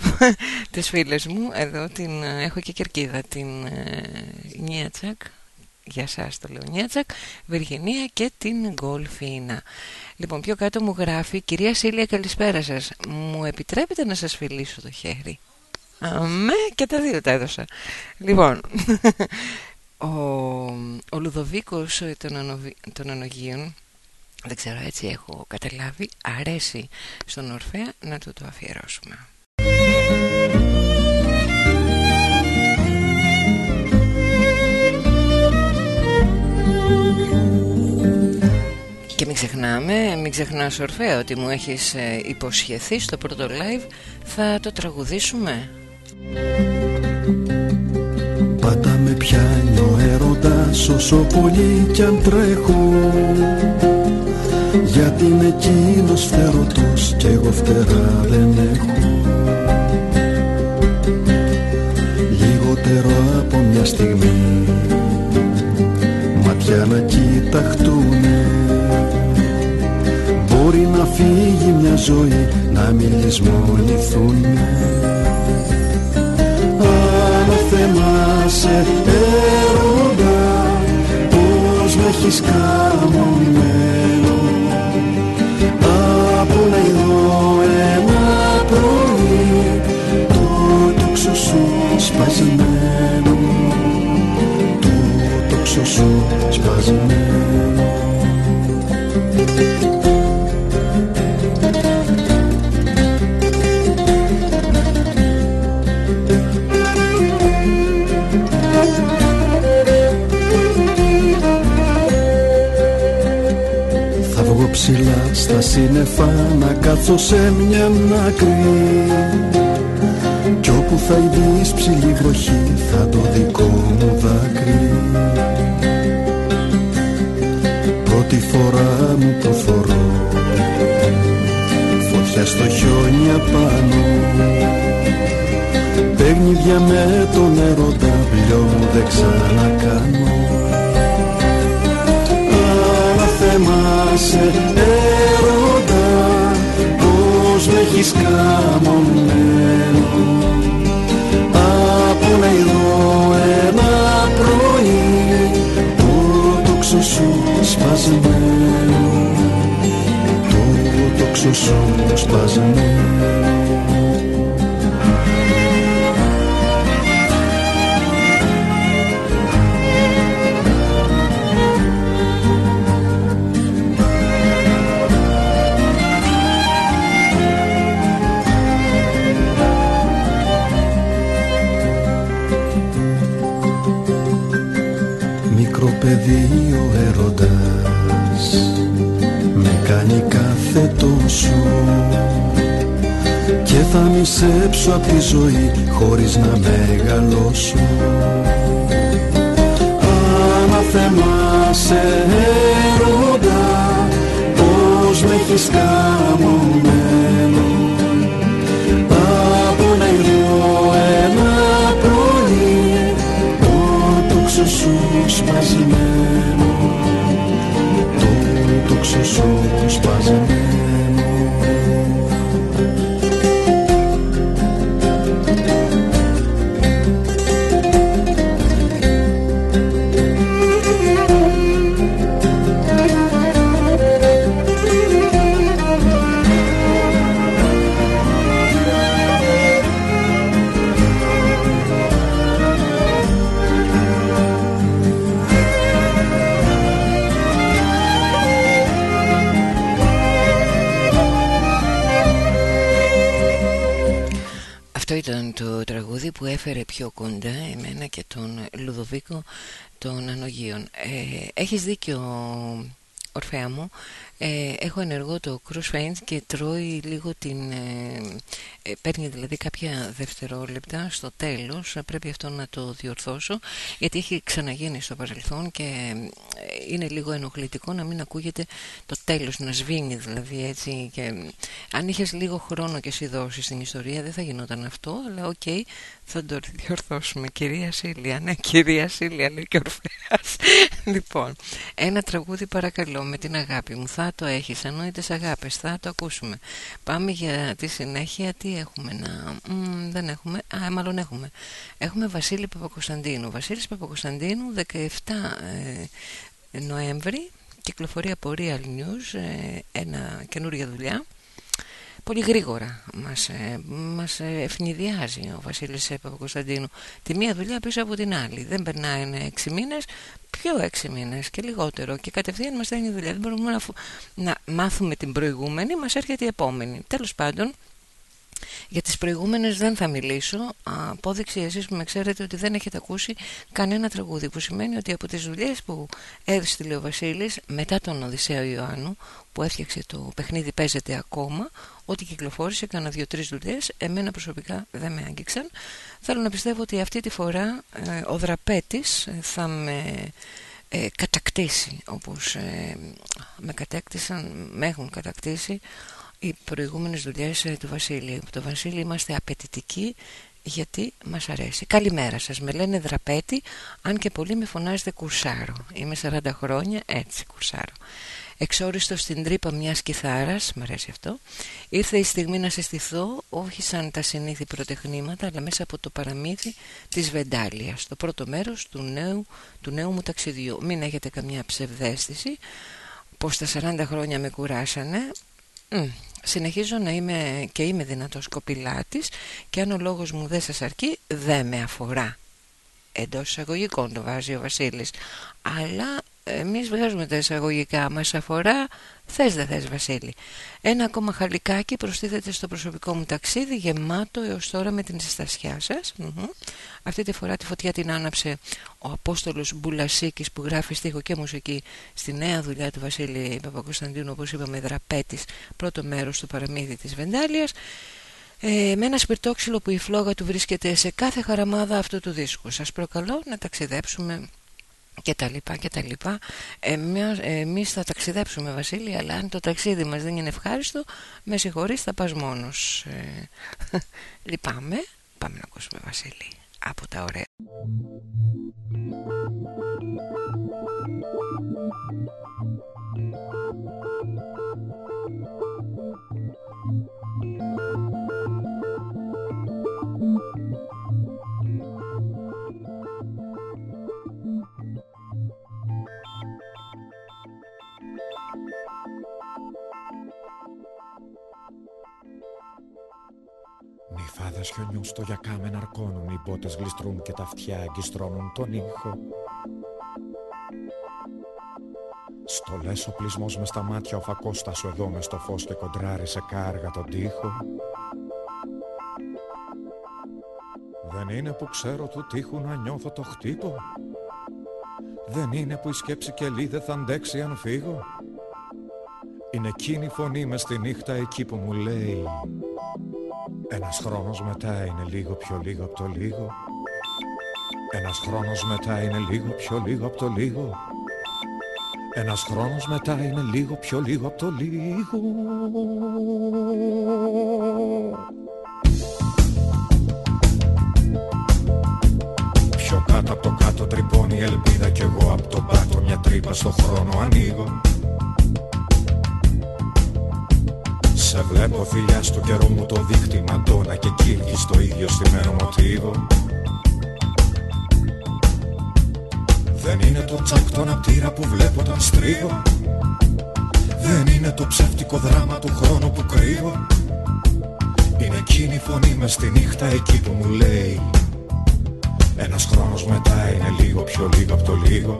τις φίλες μου. Εδώ την έχω και κερκίδα την ε, Νίατσακ για σας το λέω Νίατσακ Βυργινία και την Γκολφίνα. Λοιπόν πιο κάτω μου γράφει κυρία Σίλια καλησπέρα σας. Μου επιτρέπετε να σας φιλήσω το χέρι; Αμέ και τα δύο τα έδωσα. Λοιπόν ο, ο Λουδοβίκος των, Ανοβι... των Ανογίων δεν ξέρω έτσι έχω καταλάβει αρέσει στον Ορφέα να του το αφιερώσουμε. Και μην ξεχνάμε, μην ξεχνάς Ορφέα ότι μου έχεις ε, υποσχεθεί στο πρώτο live θα το τραγουδήσουμε. Πάντα με πιάνει ο έρωτας όσο πολύ κι αν τρέχω. Γιατί είναι εκείνος φτερωτός κι εγώ φτερά δεν έχω. Λιγότερο από μια στιγμή Μάτια να κοιταχτούνε. Μπορεί να φύγει μια ζωή να μην λησμονηθούν Αν θέμα σε έρωτα πως με έχεις καμωμένο. Από να ειδώ ένα πρωί το τόξο σου σπασμένο. Το τόξο σου σπασμένο ψηλά στα σύννεφα να κάτσω σε μια άκρη. Κι όπου θα ειδείς ψηλή βροχή θα το δικό μου δάκρυ. Πρώτη φορά μου το θωρώ. Φωτιά στο χιόνι απάνω. Παιχνίδια με τον έρωτα πλειό μου δεν ξανακάνω σε έρωτα πως με έχεις καμωμένο. Από να ειδώ ένα πρωί το τόξο σου σπασμένο το τόξο σου σπασμένο παιδί ο έρωτας Με κάνει κάθε τόσο. Και θα μισέψω απ' τη ζωή χωρίς να μεγαλώσω. Άμα σε έρωτα Πώς με έχεις καμωμένο σου σπασμένο το τόξο σου σπασμένο έφερε πιο κοντά εμένα και τον Λουδοβίκο των Ανογίων. Ε, έχεις δίκιο Ορφέα μου ε, έχω ενεργό το crossfade και τρώει λίγο την ε, ε, παίρνει δηλαδή κάποια δευτερόλεπτα στο τέλος. Πρέπει αυτό να το διορθώσω γιατί έχει ξαναγίνει στο παρελθόν και ε, είναι λίγο ενοχλητικό να μην ακούγεται το τέλος να σβήνει δηλαδή έτσι και αν είχες λίγο χρόνο και είχες δώσει στην ιστορία δεν θα γινόταν αυτό αλλά OK okay, θα το διορθώσουμε. Κυρία Σίλια ναι κυρία Σίλια λέει και Ορφέας. Λοιπόν ένα τραγούδι παρακαλώ με την αγάπη μου. Θα το έχεις εννοείται, αγάπες θα το ακούσουμε. Πάμε για τη συνέχεια. Τι έχουμε να... δεν έχουμε, α μάλλον έχουμε. Έχουμε Βασίλη Παπακωνσταντίνου. Βασίλης Παπακωνσταντίνου 17 ε, Νοέμβρη. Κυκλοφορεί από Real News ε, ένα καινούργια δουλειά πολύ γρήγορα μας, ε, μας ευνηδιάζει ο Βασίλης Παπακοσταντίνου τη μία δουλειά πίσω από την άλλη. Δεν περνάει έξι μήνες πιο έξι μήνες και λιγότερο. Και κατευθείαν μας στέλνει δουλειά. Δεν μπορούμε να, να μάθουμε την προηγούμενη μας έρχεται η επόμενη. Τέλος πάντων Για τις προηγούμενες δεν θα μιλήσω. Απόδειξη εσείς που με ξέρετε ότι δεν έχετε ακούσει κανένα τραγούδι Που σημαίνει ότι από τις δουλειές που έδωσε ο Βασίλης Μετά τον Οδυσσέο Ιωάννου Που έφτιαξε το παιχνίδι παίζεται ακόμα Ό,τι κυκλοφόρησε, έκανα δύο-τρεις δουλειές Εμένα προσωπικά δεν με άγγιξαν Θέλω να πιστεύω ότι αυτή τη φορά ε, ο δραπέτης θα με ε, κατακτήσει όπως ε, με κατέκτησαν, με έχουν κατακτήσει οι προηγούμενες δουλειές ε, του Βασίλη. Το Βασίλη είμαστε απαιτητικοί γιατί μας αρέσει. Καλημέρα σας, με λένε δραπέτη, αν και πολύ με φωνάζετε κουρσάρο. Είμαι 40 χρόνια, έτσι κουρσάρο εξόριστο στην τρύπα μιας κιθάρας, μ' αρέσει αυτό, ήρθε η στιγμή να συστηθώ, όχι σαν τα συνήθη πρωτεχνήματα, αλλά μέσα από το παραμύθι της Βεντάλιας, το πρώτο μέρος του νέου, του νέου μου ταξιδιού. Μην έχετε καμιά ψευδέστηση, πως τα 40 χρόνια με κουράσανε, συνεχίζω να είμαι και είμαι δυνατός κοπηλάτης και αν ο λόγος μου δεν σας αρκεί, δεν με αφορά. Εντός εισαγωγικών το βάζει ο Βασίλης. Αλλά εμείς βγάζουμε τα εισαγωγικά μας αφορά θες δεν θες Βασίλη. Ένα ακόμα χαλικάκι προστίθεται στο προσωπικό μου ταξίδι γεμάτο έως τώρα με την συστασιά σας. Αυτή τη φορά τη φωτιά την άναψε ο Απόστολος Μπουλασίκης που γράφει στίχο και μουσική στη νέα δουλειά του Βασίλη Παπακοσταντίνου όπως είπαμε δραπέτης πρώτο μέρος του παραμύθι της Βεντάλιας ε, με ένα σπιρτόξυλο που η φλόγα του βρίσκεται σε κάθε χαραμάδα αυτού του δίσκου. Σας προκαλώ να ταξιδέψουμε και τα λοιπά και τα λοιπά. Εμείς θα ταξιδέψουμε Βασίλη αλλά αν το ταξίδι μας δεν είναι ευχάριστο με συγχωρείς θα πας μόνος. Ε, λυπάμαι. Πάμε να ακούσουμε Βασίλη από τα ωραία Νυφάδες χιονιού στο γιακά ναρκώνουν Οι μπότες γλιστρούν και τα αυτιά εγκιστρώνουν τον ήχο. Στολές οπλισμός μες στα μάτια ο φακός σου εδώ μες στο φως και κοντράρει σε κάργα τον τοίχο. Δεν είναι που ξέρω του τείχου να νιώθω το χτύπο. Δεν είναι που η σκέψη και δεν θα αντέξει αν φύγω. Είναι εκείνη η φωνή μες στη νύχτα εκεί που μου λέει ένας χρόνος μετά είναι λίγο πιο λίγο από το λίγο. Ένας χρόνος μετά είναι λίγο πιο λίγο από το λίγο. Ένας χρόνος μετά είναι λίγο πιο λίγο από το λίγο. Πιο κάτω από το κάτω τρυπώνει η ελπίδα κι εγώ από το πάτο μια τρύπα στο χρόνο ανοίγω Σε βλέπω φιλιά στο καιρό μου το δίκτυ Μαντώνα και κύργη στο ίδιο στημένο μοτίβο. Δεν είναι το τσακ το ναπτήρα που βλέπω τον στρίβω Δεν είναι το ψεύτικο δράμα του χρόνου που κρύβω. Είναι εκείνη η φωνή μες στη νύχτα εκεί που μου λέει Ένας χρόνος μετά είναι λίγο πιο λίγο από το λίγο.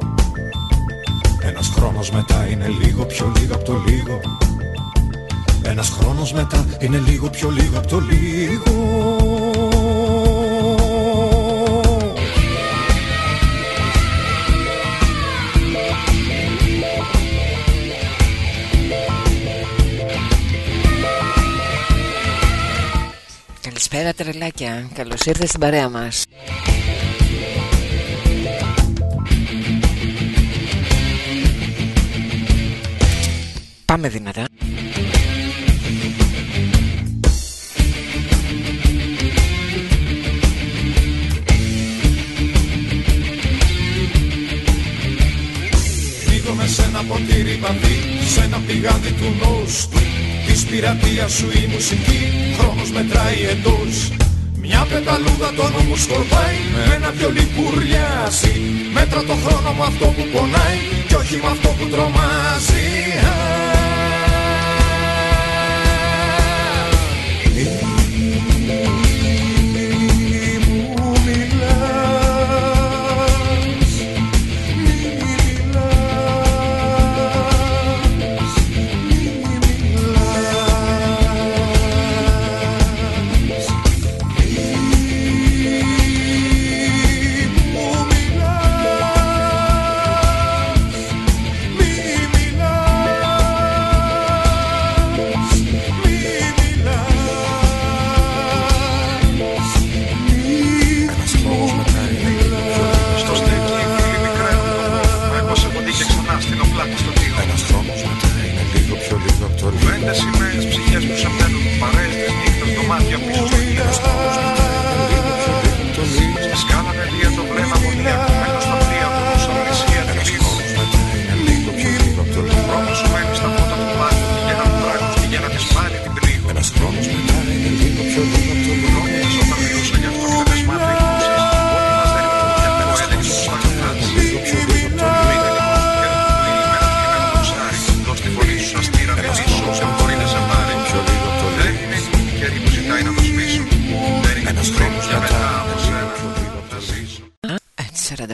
Ένας χρόνος μετά είναι λίγο πιο λίγο από το λίγο ένας χρόνος μετά είναι λίγο πιο λίγο από το λίγο. Καλησπέρα τρελάκια, καλώς ήρθες στην παρέα μας. Πάμε δυνατά Της πειρατείας σου η μουσική, χρόνος μετράει εντός. Μια πεταλούδα το νου μου σκορπάει, με ένα βιολί που ουρλιάζει Μέτρα το χρόνο με αυτό που πονάει, κι όχι με αυτό που τρομάζει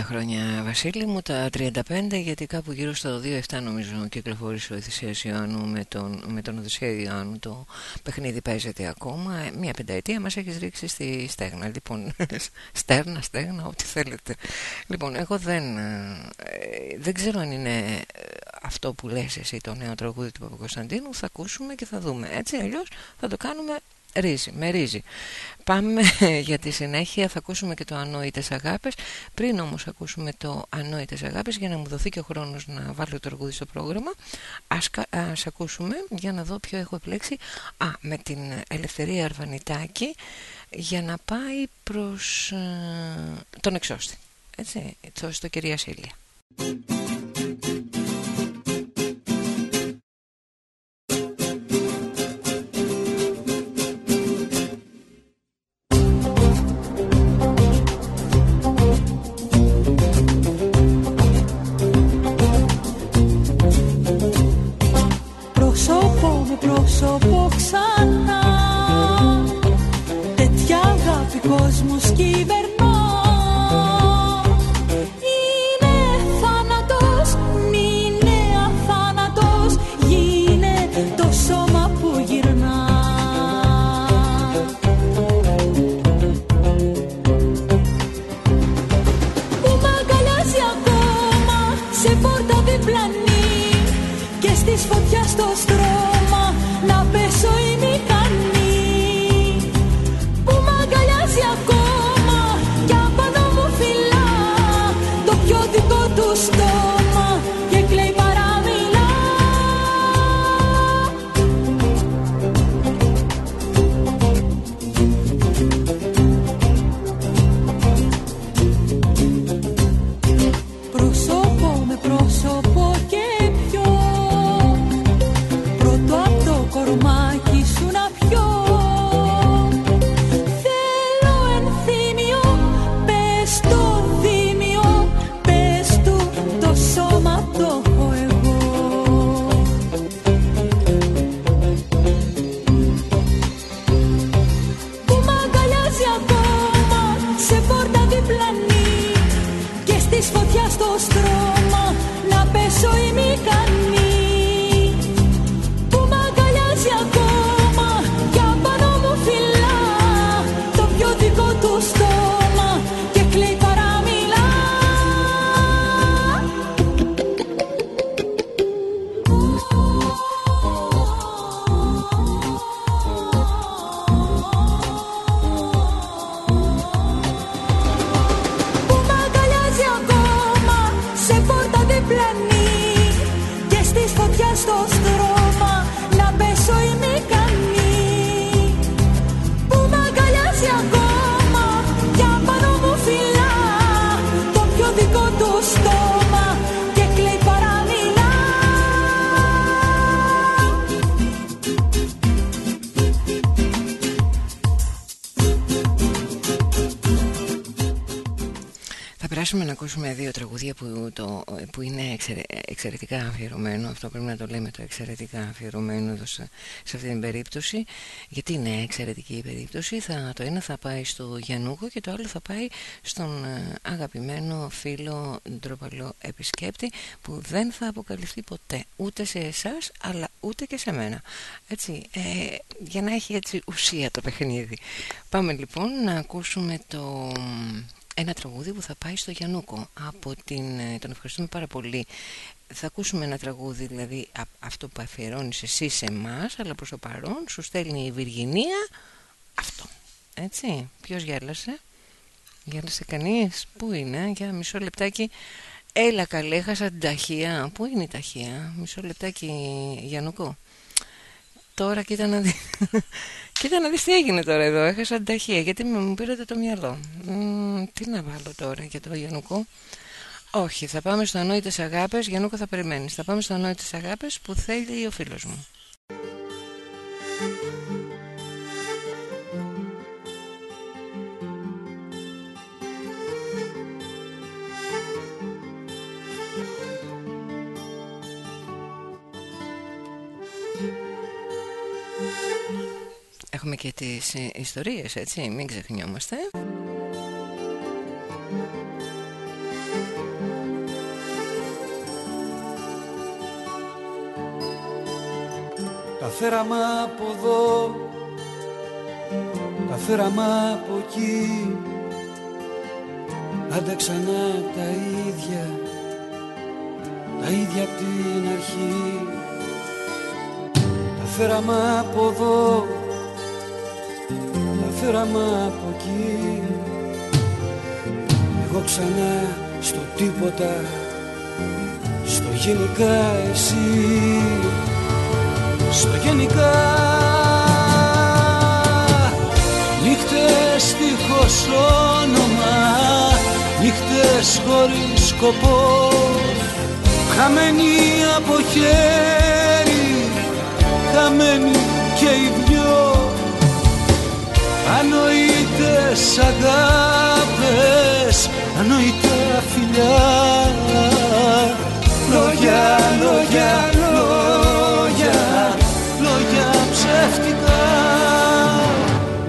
χρόνια Βασίλη μου, τα 35 γιατί κάπου γύρω στο 2-7 νομίζω κυκλοφόρησε ο Οδυσσέας Ιωάννου με τον, με τον Οδυσσέα Ιωάννου. Το παιχνίδι παίζεται ακόμα. Μια πενταετία μας έχεις ρίξει στη στέγνα. Λοιπόν στέρνα, στέγνα, ό,τι θέλετε. Λοιπόν εγώ δεν ε, δεν ξέρω αν είναι ε, αυτό που λες εσύ το νέο τραγούδι του Παπακοσταντίνου θα ακούσουμε και θα δούμε. Έτσι αλλιώς θα το κάνουμε ρύζι, με ρύζι. Πάμε για τη συνέχεια, θα ακούσουμε και το Ανόητες Αγάπες. Πριν όμως ακούσουμε το Ανόητες Αγάπες, για να μου δοθεί και ο χρόνος να βάλω το τραγούδι στο πρόγραμμα, ας, ας ακούσουμε για να δω ποιο έχω επιλέξει. Α, με την Ελευθερία Αρβανιτάκη για να πάει προς ε, τον εξώστη. Έτσι, στο κυρία Σίλια. Ακούσουμε δύο τραγούδια που, το, που είναι εξαιρετικά αφιερωμένο. Αυτό πρέπει να το λέμε το εξαιρετικά αφιερωμένο εδώ σε, σε αυτή την περίπτωση. Γιατί είναι εξαιρετική η περίπτωση. Θα, το ένα θα πάει στο Γιαννούκο και το άλλο θα πάει στον ε, αγαπημένο φίλο ντροπαλό επισκέπτη που δεν θα αποκαλυφθεί ποτέ ούτε σε εσάς αλλά ούτε και σε μένα. Έτσι, ε, για να έχει έτσι ουσία το παιχνίδι. Πάμε λοιπόν να ακούσουμε το ένα τραγούδι που θα πάει στο Γιαννούκο. Από την, ε, τον ευχαριστούμε πάρα πολύ. Θα ακούσουμε ένα τραγούδι δηλαδή αυτό που αφιερώνεις εσύ σε εμάς, αλλά προς το παρόν σου στέλνει η Βυργινία αυτό. Έτσι. Ποιος γέλασε; Γέλασε κανείς; Πού είναι; Για μισό λεπτάκι. Έλα καλέ έχασα την ταχεία. Πού είναι η ταχεία; Μισό λεπτάκι Γιαννούκο. Τώρα κοίτα να δει Κοίτα να δεις τι έγινε τώρα εδώ, έχασα την ταχεία γιατί μου πήρατε το μυαλό. τι να βάλω τώρα για το Γιαννούκο. Όχι, θα πάμε στο ανόητες αγάπες, Γιαννούκο θα περιμένεις. Θα πάμε στο ανόητες αγάπες που θέλει ο φίλος μου. και τις ε, ιστορίες έτσι μην ξεχνιόμαστε. Τα θέραμα από εδώ Τα θέραμα από εκεί Άντε ξανά τα ίδια Τα ίδια απ' την αρχή. Τα θέραμα από εδώ τα φέραμε από εκεί. Εγώ ξανά στο τίποτα Στο γενικά εσύ. Στο γενικά. Νύχτες δίχως όνομα Νύχτες χωρίς σκοπό. Χαμένοι από χέρι Χαμένοι και οι δυο Ανοήτες αγάπες Ανοητά φιλιά. Λόγια, λόγια, λόγια Λόγια ψεύτικα.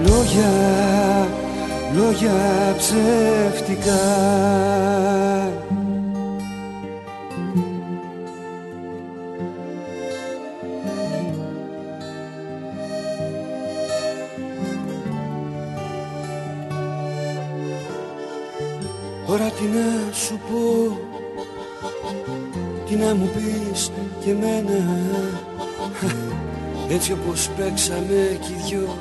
Λόγια, λόγια ψεύτικα τι να σου πω Τι να μου πεις και εμένα. Έτσι όπως παίξαμε κι οι δυο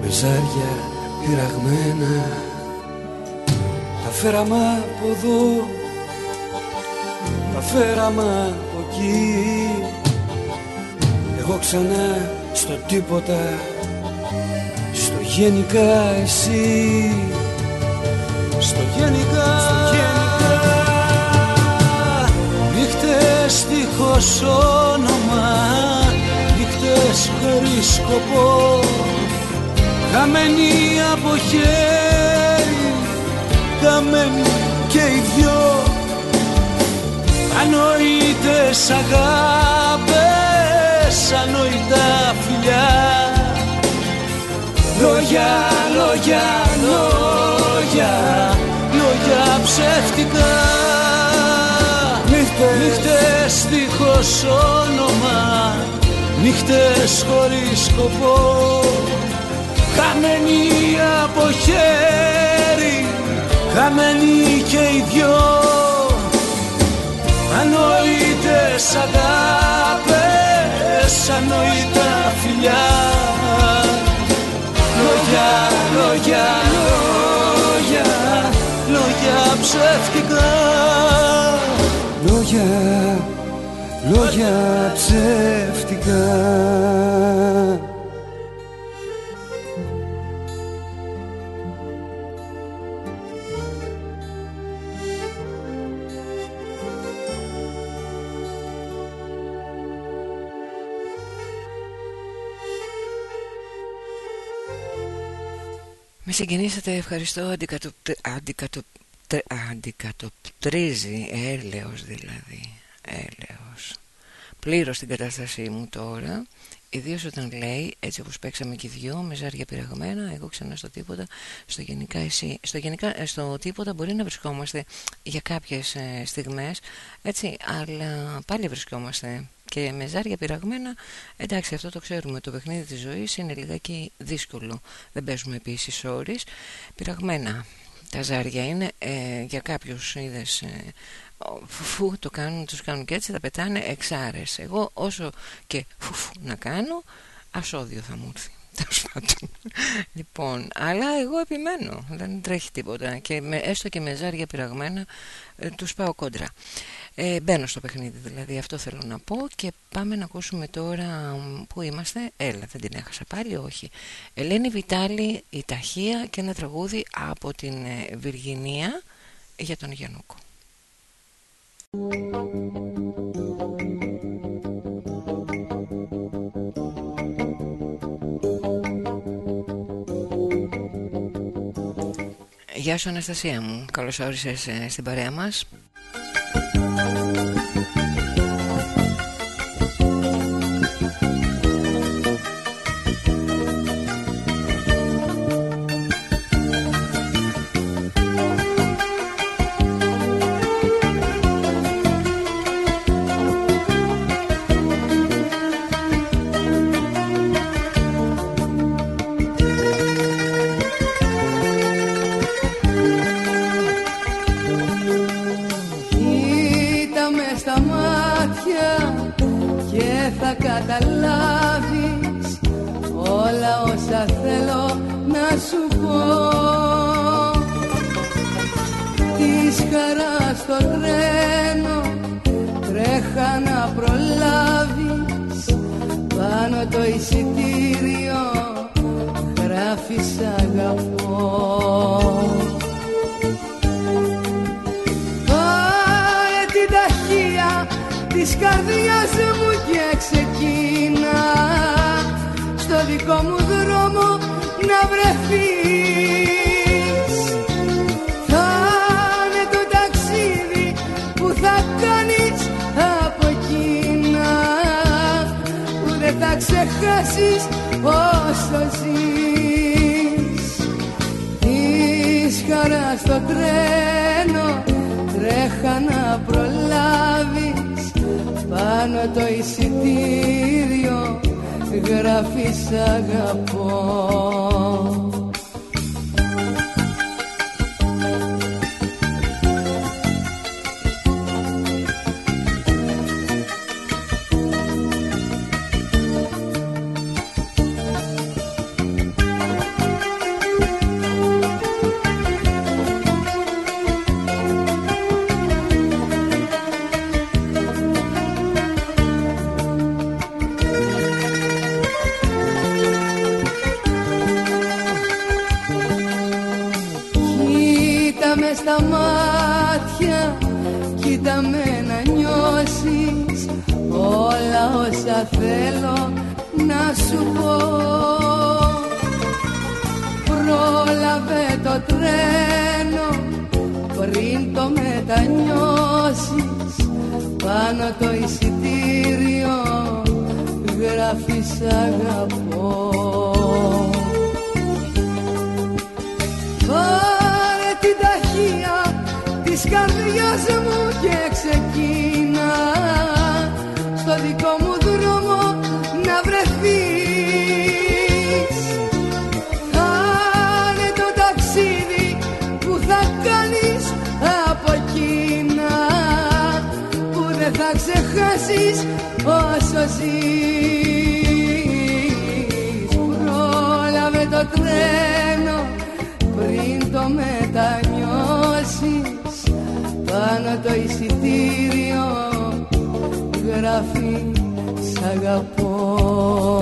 Με ζάρια πειραγμένα. Τα φέραμε από εδώ Τα φέραμε από εκεί. Εγώ ξανά στο τίποτα Στο γενικά εσύ. στο γενικά, στο γενικά Νύχτες δίχως όνομα Νύχτες χωρίς σκοπό. Χαμένοι από χέρι Χαμένοι και οι δυο. Ανοήτες αγάπες Ανοητά φιλιά. Λόγια, λόγια, λόγια Λόγια ψεύτικα Νύχτες, νύχτες δίχως όνομα Νύχτες χωρίς σκοπό. Χαμένοι από χέρι Χαμένοι και οι δυο. Ανοήτες αγάπες Ανοητά φιλιά. Λόγια, λόγια, λόγια, λόγια ψεύτικα Λόγια, λόγια ψεύτικα Με συγκινήσατε, ευχαριστώ. Αντικατοπτρ... Αντικατοπτρ... Αντικατοπτρίζει, έλεος δηλαδή. Έλεος. Πλήρω την κατάστασή μου τώρα. Ιδίως όταν λέει έτσι όπως παίξαμε και οι δυο με ζάρια πειραγμένα, εγώ ξανά στο τίποτα, στο γενικά εσύ. Στο, γενικά, στο τίποτα μπορεί να βρισκόμαστε για κάποιες ε, στιγμές, έτσι, αλλά πάλι βρισκόμαστε και με ζάρια πειραγμένα, εντάξει αυτό το ξέρουμε, το παιχνίδι της ζωής είναι λιγάκι δύσκολο. Δεν παίζουμε επίσης όρις, πειραγμένα. Τα ζάρια είναι ε, για κάποιους είδες ε, φουφού το κάνουν, τους κάνουν και έτσι θα πετάνε εξάρες. Εγώ όσο και φουφού να κάνω, ασώδιο θα μου έρθει. λοιπόν, αλλά εγώ επιμένω, δεν τρέχει τίποτα και με, έστω και με ζάρια πειραγμένα ε, τους πάω κόντρα. Ε, μπαίνω στο παιχνίδι δηλαδή, αυτό θέλω να πω και πάμε να ακούσουμε τώρα που είμαστε. Έλα, δεν την έχασα πάλι, όχι. Ελένη Βιτάλη, η Ταχεία και ένα τραγούδι από την ε, Βιργινία για τον Γιαννούκο. Γεια σου Αναστασία μου, καλώς όρισες ε, στην παρέα μας εισιτήριο γράφεις αγαπώ. Πάρε την ταχεία της καρδιάς μου και ξεκίνα στο δικό μου δρόμο να βρεθείς ξεχάσεις όσο ζεις. Της χαράς στο τρένο τρέχα να προλάβεις. Πάνω το εισιτήριο γράφεις αγαπώ της καρδιάς μου και ξεκίνα στο δικό μου δρόμο να βρεθείς. Θα είναι το ταξίδι που θα κάνεις από εκείνα που δεν θα ξεχάσεις όσο ζεις. Πρόλαβε το τρένο το εισιτήριο γράφει σ' αγαπώ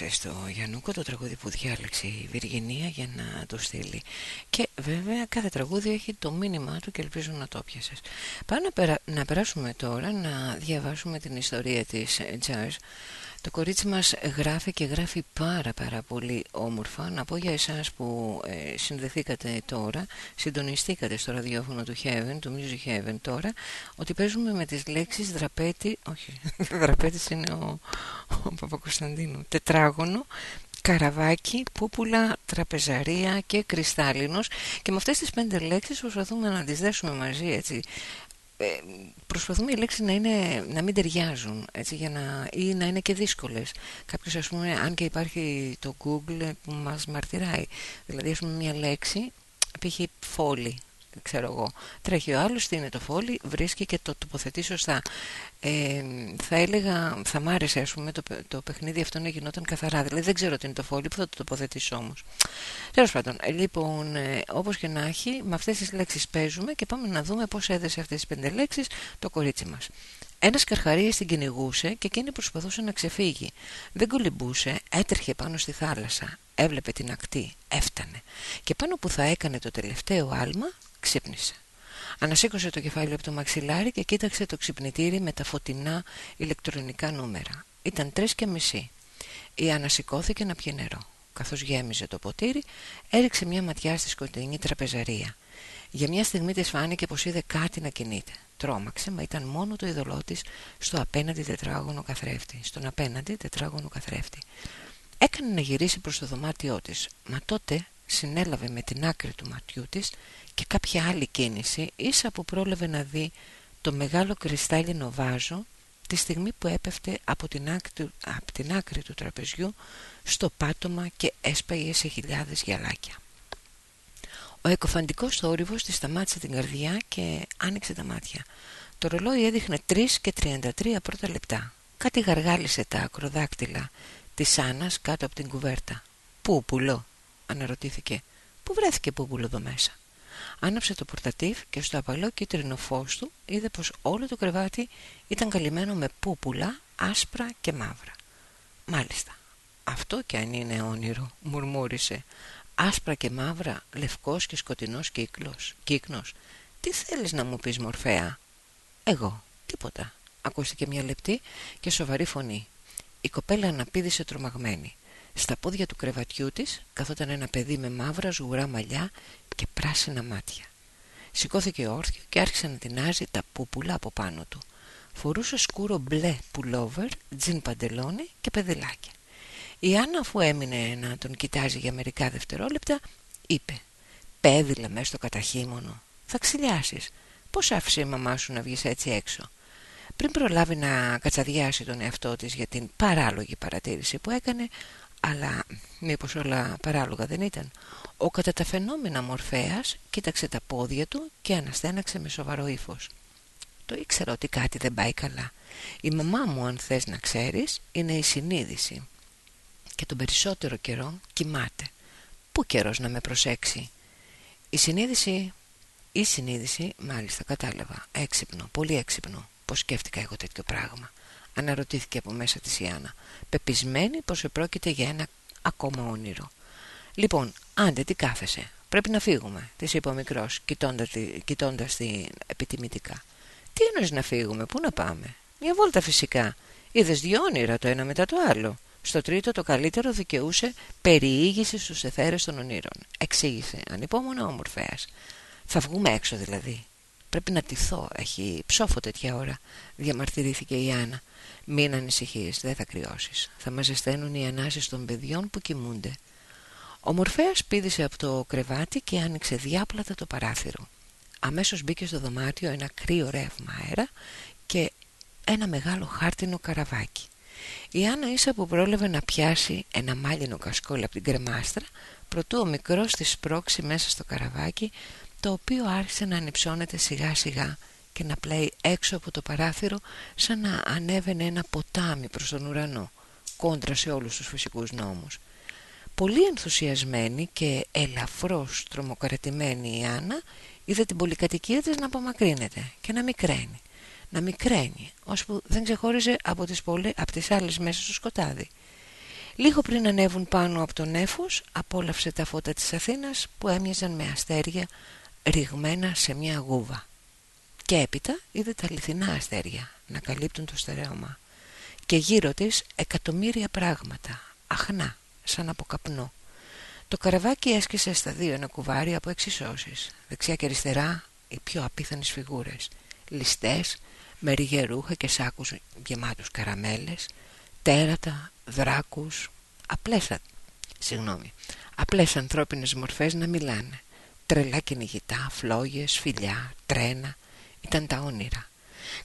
να άρεσε στο Γιαννούκο Το τραγούδι που διάλεξε η Βυργινία για να το στείλει. Και βέβαια κάθε τραγούδι έχει το μήνυμά του και ελπίζω να το πιάσες. Πάμε να, περα... να περάσουμε τώρα να διαβάσουμε την ιστορία της Jazz το κορίτσι μας γράφει και γράφει πάρα πάρα πολύ όμορφα. Να πω για εσάς που ε, συνδεθήκατε τώρα Συντονιστήκατε στο ραδιόφωνο του Heaven, του Music Heaven τώρα Ότι παίζουμε με τις λέξεις δραπέτη Όχι, δραπέτης είναι ο, ο Παπακοσταντίνου Τετράγωνο καραβάκι, πούπουλα, τραπεζαρία και κρυστάλλινος. Και με αυτές τις πέντε λέξεις προσπαθούμε να τις δέσουμε μαζί έτσι ε, προσπαθούμε οι λέξεις να, είναι, να μην ταιριάζουν έτσι, για να, ή να είναι και δύσκολες. Κάποιος ας πούμε, αν και υπάρχει το Google που μας μαρτυράει, δηλαδή ας πούμε μια λέξη, π.χ. φόλη, ξέρω εγώ. Τρέχει ο άλλος, τι είναι το φόλι, βρίσκει και το τοποθετεί σωστά. Ε, θα έλεγα, θα μ' άρεσε ας πούμε το, το παιχνίδι αυτό να γινόταν καθαρά. Δηλαδή δεν ξέρω τι είναι το φόλι, που θα το τοποθετήσω όμως. Τέλος πάντων, λοιπόν, ε, όπως και να έχει, με αυτές τις λέξεις παίζουμε και πάμε να δούμε πώς έδεσε αυτές τις πέντε λέξεις το κορίτσι μας. Ένας καρχαρία την κυνηγούσε και εκείνη προσπαθούσε να ξεφύγει. Δεν κολυμπούσε, έτρεχε πάνω στη θάλασσα. Έβλεπε την ακτή, έφτανε. Και πάνω που θα έκανε το τελευταίο άλμα, ξύπνησε. Ανασήκωσε το κεφάλι από το μαξιλάρι και κοίταξε το ξυπνητήρι με τα φωτεινά ηλεκτρονικά νούμερα. Ήταν τρεις και μισή. Η Άννα σηκώθηκε να πιει νερό. Καθώς γέμιζε το ποτήρι, έριξε μια ματιά στη σκοτεινή τραπεζαρία. Για μια στιγμή της φάνηκε πως είδε κάτι να κινείται. Τρόμαξε, μα ήταν μόνο το ειδωλό της στο απέναντι τετράγωνο καθρέφτη. Στον απέναντι τετράγωνο καθρέφτη. Έκανε να γυρίσει προς το δωμάτιό της, μα τότε συνέλαβε με την άκρη του ματιού της και κάποια άλλη κίνηση ίσα που πρόλαβε να δει το μεγάλο κρυστάλλινο βάζο τη στιγμή που έπεφτε από την, άκρη, από την άκρη του τραπεζιού στο πάτωμα και έσπαγε σε χιλιάδες γυαλάκια. Ο εκοφαντικός θόρυβος της σταμάτησε την καρδιά και άνοιξε τα μάτια. Το ρολόι έδειχνε 3 και 33 πρώτα λεπτά. Κάτι γαργάλισε τα ακροδάκτυλα της Άννας κάτω από την κουβέρτα. «Πού πουλό» αναρωτήθηκε. «Πού βρέθηκε πούπουλο εδώ μέσα» Άναψε το πορτατίφ και στο απαλό κίτρινο φως του είδε πως όλο το κρεβάτι ήταν καλυμμένο με πούπουλα άσπρα και μαύρα. «Μάλιστα, αυτό κι αν είναι όνειρο» μουρμούρισε. «Άσπρα και μαύρα, λευκός και σκοτεινός κύκλος, κύκνος. Τι θέλεις να μου πεις μορφέα» «Εγώ, τίποτα» ακούστηκε μια λεπτή και σοβαρή φωνή. Η κοπέλα αναπήδησε τρομαγμένη. Στα πόδια του κρεβατιού της καθόταν ένα παιδί με μαύρα ζουγρά μαλλιά και πράσινα μάτια. Σηκώθηκε όρθιο και άρχισε να τεινάζει τα πούπουλα από πάνω του. Φορούσε σκούρο μπλε πουλόβερ, τζιν παντελόνι και παιδελάκια. Η Άννα αφού έμεινε να τον κοιτάζει για μερικά δευτερόλεπτα είπε «Πέδιλα μέσα στο καταχύμωνο, θα ξυλιάσεις. Πώς άφησε η μαμά σου να βγεις έτσι έξω» Πριν προλάβει να κατσαδιάσει τον εαυτό της για την παράλογη παρατήρηση που έκανε αλλά μήπως όλα παράλογα δεν ήταν. Ο κατά τα φαινόμενα μορφέας κοίταξε τα πόδια του και αναστέναξε με σοβαρό ύφος. Το ήξερα ότι κάτι δεν πάει καλά. Η μαμά μου αν θες να ξέρεις είναι η συνείδηση. Και τον περισσότερο καιρό κοιμάται. Πού καιρός να με προσέξει; Η συνείδηση Η συνείδηση μάλιστα κατάλαβα Έξυπνο, πολύ έξυπνο Πως σκέφτηκα εγώ τέτοιο πράγμα Αναρωτήθηκε από μέσα της η Άννα Πεπισμένη πως επρόκειται για ένα ακόμα όνειρο Λοιπόν, άντε τι κάθεσαι Πρέπει να φύγουμε Της είπε ο μικρός κοιτώντας, την επιτιμητικά Τι εννοείς να φύγουμε, πού να πάμε; Μια βόλτα φυσικά Είδες δυο όνειρα το ένα μετά το άλλο στο τρίτο το καλύτερο δικαιούσε περιήγηση στους εθέρες των ονείρων. Εξήγησε ανυπόμονα ο Μορφέας. Θα βγούμε έξω δηλαδή. Πρέπει να τυθώ, έχει ψόφο τέτοια ώρα, διαμαρτυρήθηκε η Άννα. Μην ανησυχείς, δεν θα κρυώσεις. Θα μας ζεσταίνουν οι ανάσεις των παιδιών που κοιμούνται. Ο Μορφέας πήδησε από το κρεβάτι και άνοιξε διάπλατα το παράθυρο. Αμέσως μπήκε στο δωμάτιο ένα κρύο ρεύμα αέρα και ένα μεγάλο χάρτινο καραβάκι. Η Άννα ίσα που πρόλαβε να πιάσει ένα μάλινο κασκόλ από την κρεμάστρα προτού ο μικρός της σπρώξει μέσα στο καραβάκι το οποίο άρχισε να ανυψώνεται σιγά σιγά και να πλέει έξω από το παράθυρο σαν να ανέβαινε ένα ποτάμι προς τον ουρανό κόντρα σε όλους τους φυσικούς νόμους. Πολύ ενθουσιασμένη και ελαφρώς τρομοκρατημένη η Άννα είδε την πολυκατοικία της να απομακρύνεται και να μικραίνει. Να μικραίνει, ώσπου δεν ξεχώριζε από τις, πολλές, από τις άλλες μέσα στο σκοτάδι. Λίγο πριν ανέβουν πάνω από τον έφος, απόλαυσε τα φώτα της Αθήνας που έμοιαζαν με αστέρια ρηγμένα σε μια γούβα. Και έπειτα είδε τα αληθινά αστέρια να καλύπτουν το στερέωμα και γύρω της εκατομμύρια πράγματα, αχνά, σαν από καπνό. Το καραβάκι έσκησε στα δύο ένα κουβάρι από εξισώσεις, δεξιά και αριστερά οι πιο απίθανες φιγούρες, ληστές με ριγερούχα και σάκους γεμάτους καραμέλες, τέρατα, δράκους, απλές, συγγνώμη, απλές ανθρώπινες μορφές να μιλάνε τρελά κυνηγητά, φλόγες, φιλιά, τρένα ήταν τα όνειρα.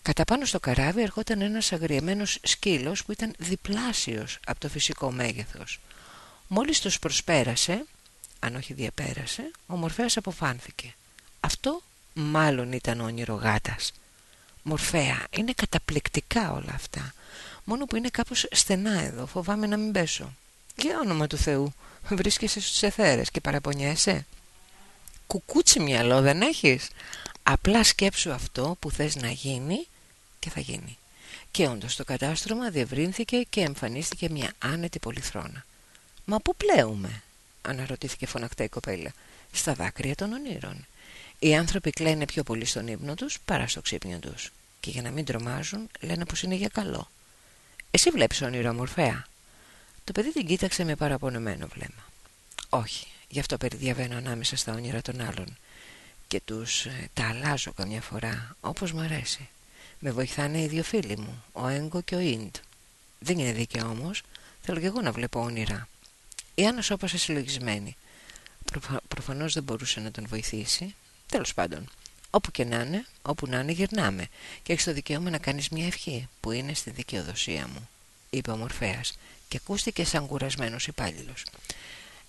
Κατά πάνω στο καράβι ερχόταν ένας αγριεμένος σκύλος που ήταν διπλάσιος από το φυσικό μέγεθος. Μόλις τους προσπέρασε αν όχι διαπέρασε ο Μορφέας αποφάνθηκε. Αυτό μάλλον ήταν όνειρο γάτας. Μορφέα, είναι καταπληκτικά όλα αυτά. Μόνο που είναι κάπως στενά εδώ Φοβάμαι να μην πέσω. Για όνομα του Θεού Βρίσκεσαι στους εθέρες και παραπονιέσαι. Κουκούτσι μυαλό δεν έχεις; Απλά σκέψου αυτό που θες να γίνει και θα γίνει Και όντως το κατάστρωμα διευρύνθηκε και εμφανίστηκε μια άνετη πολυθρόνα «Μα πού πλέουμε» αναρωτήθηκε φωνακτά η κοπέλα «Στα δάκρυα των ονείρων» Οι άνθρωποι κλαίνε πιο πολύ στον ύπνο τους παρά στο ξύπνιο τους και για να μην τρομάζουν λένε πως είναι για καλό. Εσύ βλέπεις όνειρο μορφέα. Το παιδί την κοίταξε με παραπονεμένο βλέμμα. Όχι, γι' αυτό περιδιαβαίνω ανάμεσα στα όνειρα των άλλων και τους ε, τα αλλάζω καμιά φορά όπως μου αρέσει. Με βοηθάνε οι δύο φίλοι μου, ο Έγκο και ο Ιντ. Δεν είναι δίκαιο όμως, θέλω και εγώ να βλέπω όνειρα. Η Άννα σώπασε συλλογισμένη. Προφα... Προφανώς δεν μπορούσε να τον βοηθήσει. Τέλος πάντων, όπου και να είναι, όπου να είναι γυρνάμε και έχεις το δικαίωμα να κάνεις μια ευχή που είναι στη δικαιοδοσία μου, είπε ο Μορφέας και ακούστηκε σαν κουρασμένος υπάλληλος.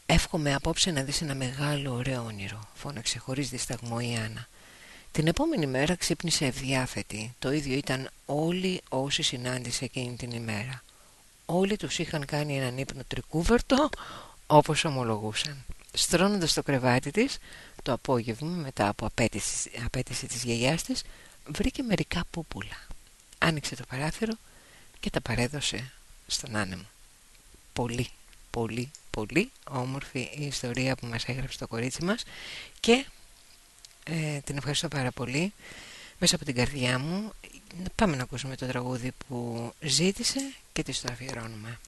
Εύχομαι απόψε να δεις ένα μεγάλο ωραίο όνειρο, φώναξε χωρίς δισταγμό η Άννα. Την επόμενη μέρα ξύπνησε ευδιάθετη. Το ίδιο ήταν όλοι όσοι συνάντησε εκείνη την ημέρα. Όλοι τους είχαν κάνει έναν ύπνο τρικούβερτο όπως ομολογούσαν. Στρώνοντας το κρεβάτι της, το απόγευμα μετά από απέτηση, απέτηση της γιαγιάς της, βρήκε μερικά πούπουλα. Άνοιξε το παράθυρο και τα παρέδωσε στον άνεμο. Πολύ, πολύ, πολύ όμορφη η ιστορία που μας έγραψε το κορίτσι μας και ε, την ευχαριστώ πάρα πολύ μέσα από την καρδιά μου. Πάμε να ακούσουμε το τραγούδι που ζήτησε και της το αφιερώνουμε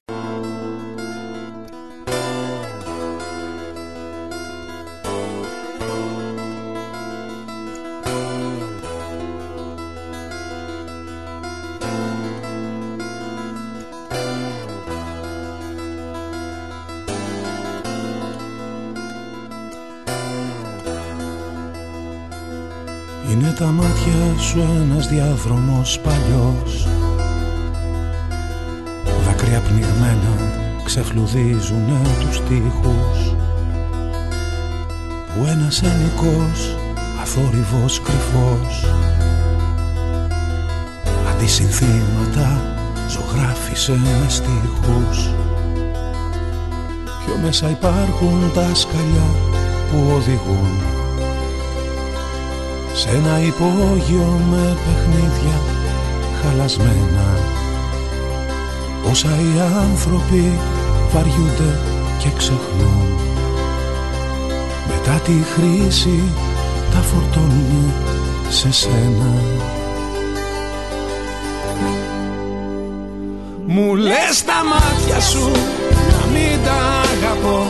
τα μάτια σου ένας διάδρομος παλιός. Δάκρυα πνιγμένα ξεφλουδίζουνε τους τείχους Που ένας ενικός αθόρυβος κρυφός. Αντισυνθήματα ζωγράφισε με στίχους. Πιο μέσα υπάρχουν τα σκαλιά που οδηγούν σε ένα υπόγειο με παιχνίδια χαλασμένα. Όσα οι άνθρωποι βαριούνται και ξεχνούν. Μετά τη χρήση τα φορτώνουν σε σένα. Μου λες τα μάτια σου να μην τα αγαπώ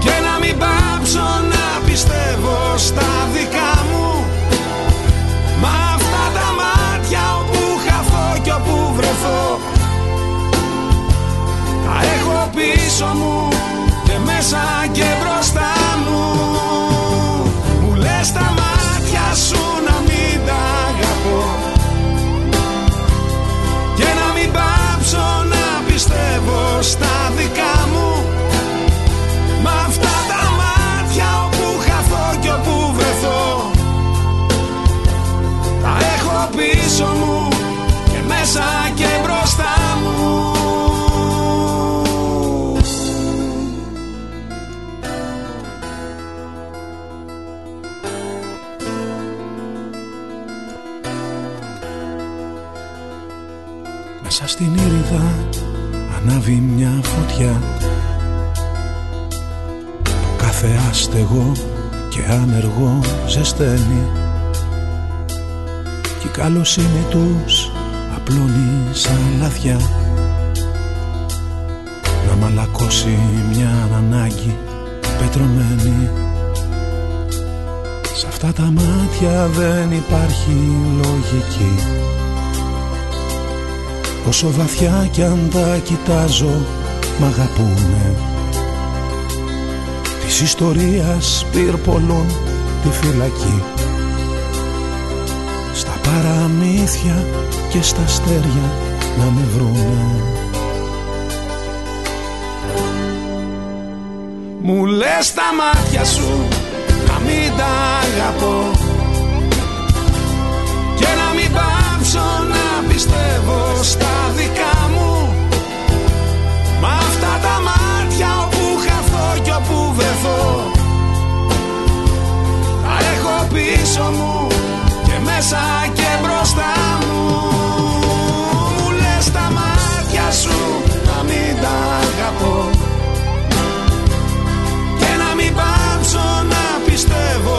και να μην πάψω να πιστεύω στα δικά μου. Μα αυτά τα μάτια όπου χαθώ και όπου βρεθώ. Τα έχω πίσω μου και μέσα και μπροστά ανάβει μια φωτιά. Το κάθε άστεγο και άνεργο ζεσταίνει. Κι η καλοσύνη τους απλώνει σαν λαθιά Να μαλακώσει μια ανάγκη πετρωμένη. Σ' αυτά τα μάτια δεν υπάρχει λογική Όσο βαθιά κι αν τα κοιτάζω μ' αγαπούνε. Της ιστορίας πυρπολών τη φυλακή. Στα παραμύθια και στα αστέρια να με βρούνε. Μου λες τα μάτια σου να μην τα αγαπώ. Και να μην πάψω να πιστεύω στα δικά μου. Μα αυτά τα μάτια όπου χαθώ και όπου βρεθώ Τα έχω πίσω μου και μέσα και μπροστά μου. Μου λες τα μάτια σου να μην τα αγαπώ Και να μην πάψω να πιστεύω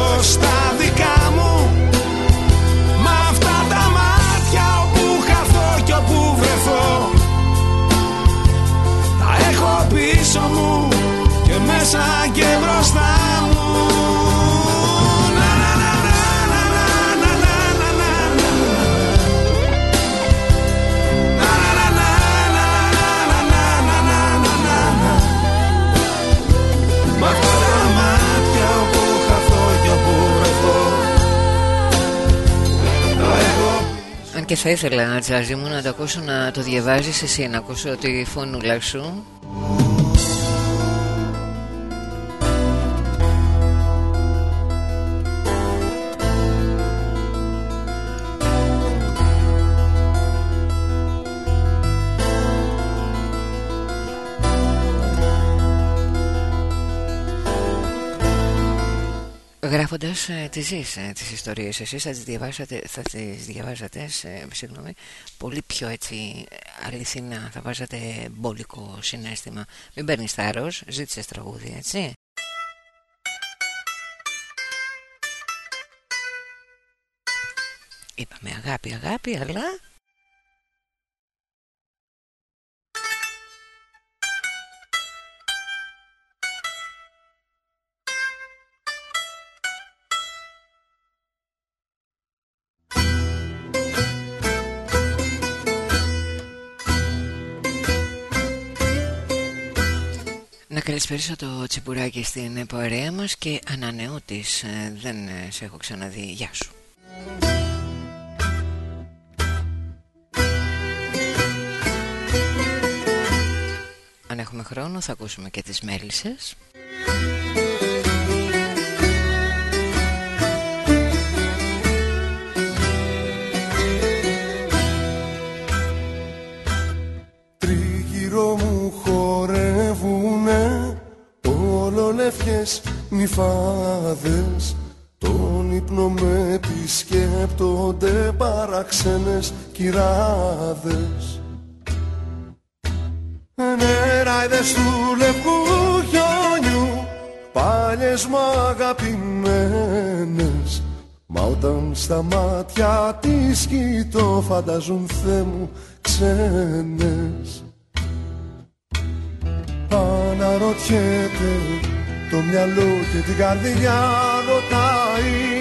μέσα και μπροστά μου. Αν και θα ήθελα, Τζάζι μου, να το ακούσω να το διαβάζεις εσύ, να ακούσω τη φωνούλα σου. Γράφοντας ε, τις ζεις ε, τις ιστορίες εσείς θα τις διαβάσατε, θα τις διαβάζατε σε, συγγνώμη, πολύ πιο έτσι αληθινά. Θα βάζατε μπόλικο συνέστημα. Μην παίρνεις θάρρος, ζήτησες τραγούδι έτσι. Είπαμε αγάπη αγάπη αλλά καλησπέρισω το τσιπουράκι στην πορεία μας και ανανεώτης ε, δεν ε, σε έχω ξαναδεί. Γεια σου. Αν έχουμε χρόνο θα ακούσουμε και τις μέλισσες λευκές νυφάδες τον ύπνο με επισκέπτονται παραξένες κυράδες. Νεράιδες του λευκού χιόνιου πάλιες μου αγαπημένες. Μα όταν στα μάτια της κοιτώ φανταζούν Θεέ μου ξένες. Αναρωτιέται το μυαλό και την καρδιά ρωτάει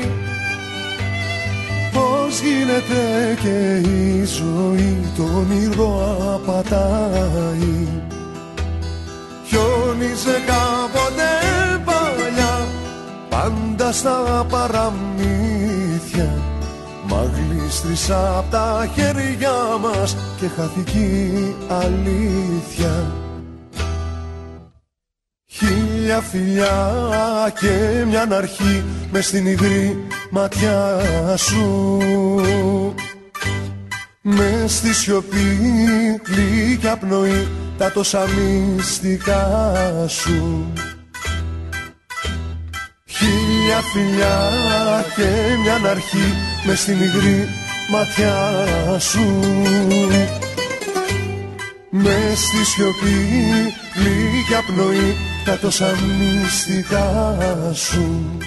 Πώς γίνεται και η ζωή τον όνειρο απατάει. Χιόνιζε κάποτε παλιά πάντα στα παραμύθια. Μα γλίστρισα απ' τα χέρια μας και χαθήκε αλήθεια Χίλια φιλιά και μια αρχή μες στην υγρή ματιά σου. Μες στη σιωπή γλυκιά πνοή τα τόσα μυστικά σου. Χίλια φιλιά και μια αρχή μες στην υγρή ματιά σου. Μες στη σιωπή λίγια πνοή τα τόσα μυστικά σου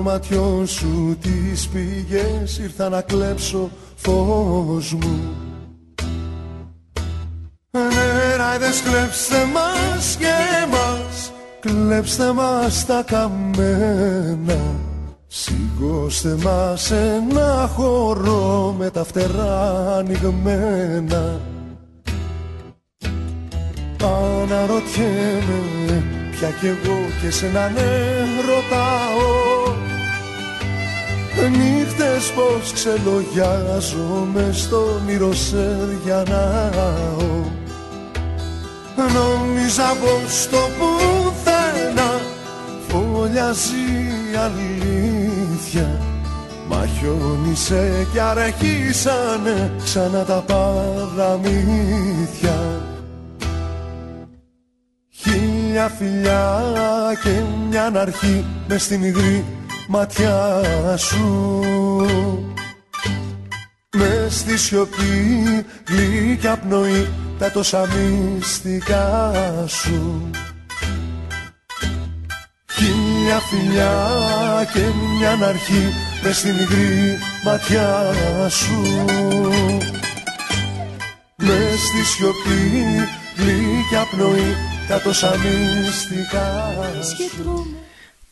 ματιών σου τις πηγές ήρθα να κλέψω φως μου. Νεράιδες κλέψτε μας και μας κλέψτε μας τα καμένα. Σηκώστε μας ένα χώρο με τα φτερά ανοιγμένα. Αναρωτιέμαι πια κι εγώ και σε να ναι ρωτάω Νύχτες πως ξελογιάζομαι στο όνειρο σε διανάω Νόμιζα πως το πουθενά φωλιάζει αλήθεια. Μα χιόνισε κι αρχίσανε ξανά τα παραμύθια. Χίλια φιλιά και μια αρχή μες στην υγρή ματιά σου. Μες στη σιωπή γλυκιά πνοή τα τόσα μυστικά σου. Χίλια φιλιά και μια αρχή μες στην υγρή ματιά σου. Μες στη σιωπή γλυκιά πνοή τα τόσα μυστικά σου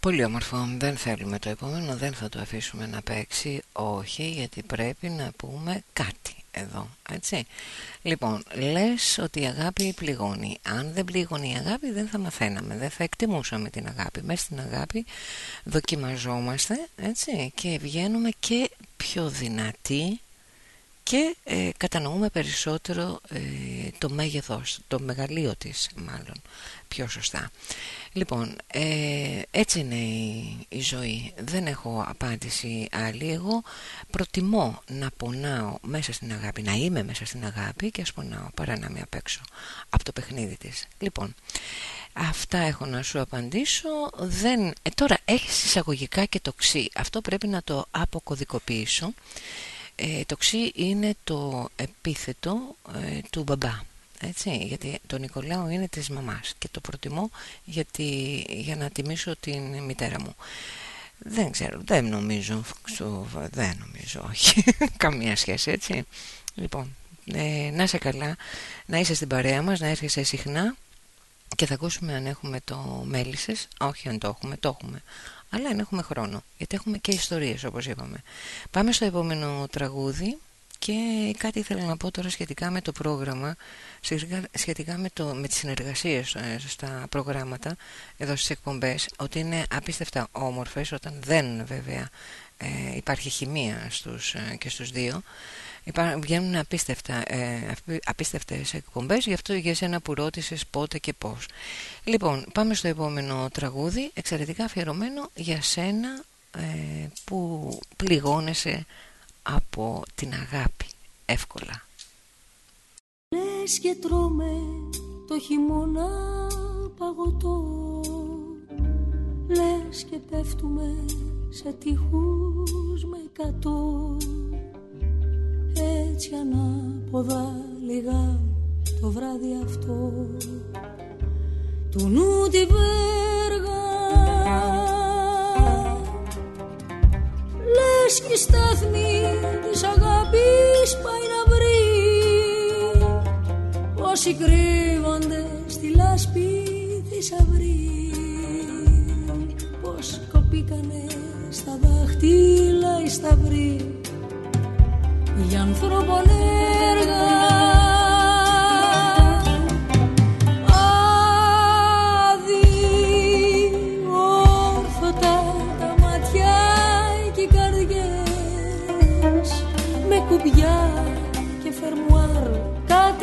Πολύ όμορφο, δεν θέλουμε το επόμενο, δεν θα το αφήσουμε να παίξει, όχι γιατί πρέπει να πούμε κάτι εδώ, έτσι. Λοιπόν, λες ότι η αγάπη πληγώνει. Αν δεν πληγώνει η αγάπη δεν θα μαθαίναμε, δεν θα εκτιμούσαμε την αγάπη. Μέσα στην αγάπη δοκιμαζόμαστε, έτσι, και βγαίνουμε και πιο δυνατοί και ε, κατανοούμε περισσότερο ε, το μέγεθος, το μεγαλείο της μάλλον, πιο σωστά. Λοιπόν, ε, έτσι είναι η, ζωή. Δεν έχω απάντηση άλλη. Εγώ προτιμώ να πονάω μέσα στην αγάπη, να είμαι μέσα στην αγάπη και ας πονάω παρά να είμαι απ' έξω από το παιχνίδι της. Λοιπόν, αυτά έχω να σου απαντήσω. Δεν... Ε, τώρα, έχεις εισαγωγικά και το ξύ. Αυτό πρέπει να το αποκωδικοποιήσω. Ε, το ξύ είναι το επίθετο ε, του μπαμπά έτσι, γιατί το Νικολάου είναι της μαμάς και το προτιμώ γιατί, για να τιμήσω την μητέρα μου. Δεν ξέρω, δεν νομίζω, δεν νομίζω, όχι, καμία σχέση, έτσι. Λοιπόν, ε, να είσαι καλά, να είσαι στην παρέα μας, να έρχεσαι συχνά και θα ακούσουμε αν έχουμε το μέλισσες, όχι αν το έχουμε, το έχουμε, αλλά αν έχουμε χρόνο, γιατί έχουμε και ιστορίες όπως είπαμε. Πάμε στο επόμενο τραγούδι και κάτι ήθελα να πω τώρα σχετικά με το πρόγραμμα σχετικά με, το, με τις συνεργασίες ε, στα προγράμματα εδώ στις εκπομπές ότι είναι απίστευτα όμορφες όταν δεν βέβαια ε, υπάρχει χημεία στους, ε, και στους δύο. Υπά, βγαίνουν απίστευτα, ε, απίστευτες εκπομπές γι' αυτό για εσένα που ρώτησες πότε και πώς. Λοιπόν πάμε στο επόμενο τραγούδι εξαιρετικά αφιερωμένο για σένα που πληγώνεσαι από την αγάπη. Εύκολα. Λες και τρώμε το χειμώνα παγωτό. Λες και πέφτουμε σε τείχους με κατό Έτσι ανάποδα λίγα το βράδυ αυτό. Του νου τη βέργα Λες και η στάθμη της αγάπης πάει να βρει. Όσοι κρύβονται στη λάσπη θησαυρή Πως κοπήκανε στα δάχτυλα οι σταυροί. Για ανθρώπων έργα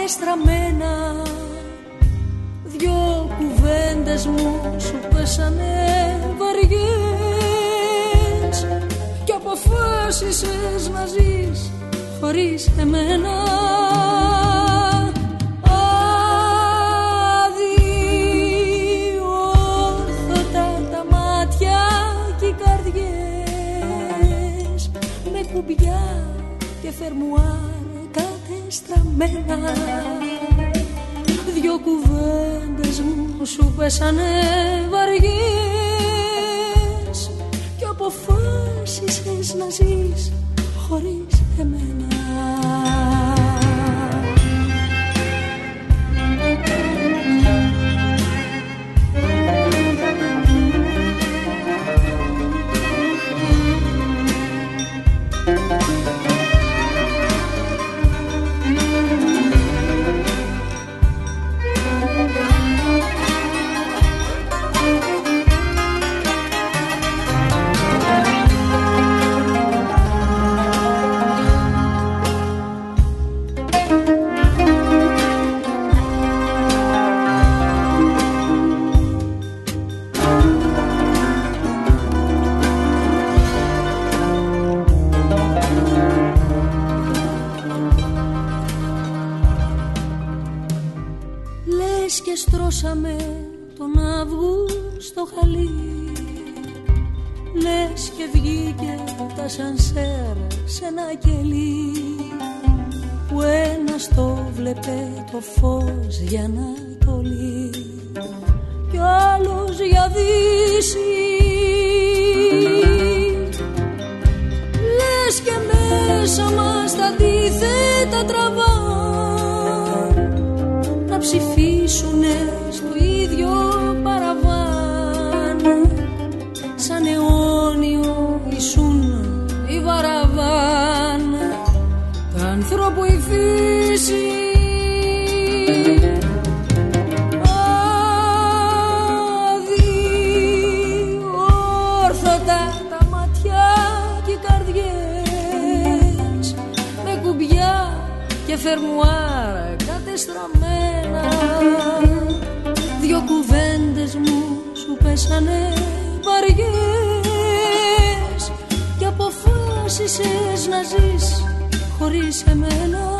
στραμμένα. Δυο κουβέντες μου σου πέσανε βαριές. Κι αποφάσισες να ζεις χωρίς εμένα. Αδιόρθωτα τα μάτια και οι καρδιές Με κουμπιά και φερμουάρ στραμμένα. Δυο κουβέντες μου σου πέσανε βαριές Κι αποφάσισες να ζεις χωρίς εμένα και φερμουάρ κατεστραμμένα. Δυο κουβέντες μου σου πέσανε βαριές και αποφάσισες να ζεις χωρίς εμένα.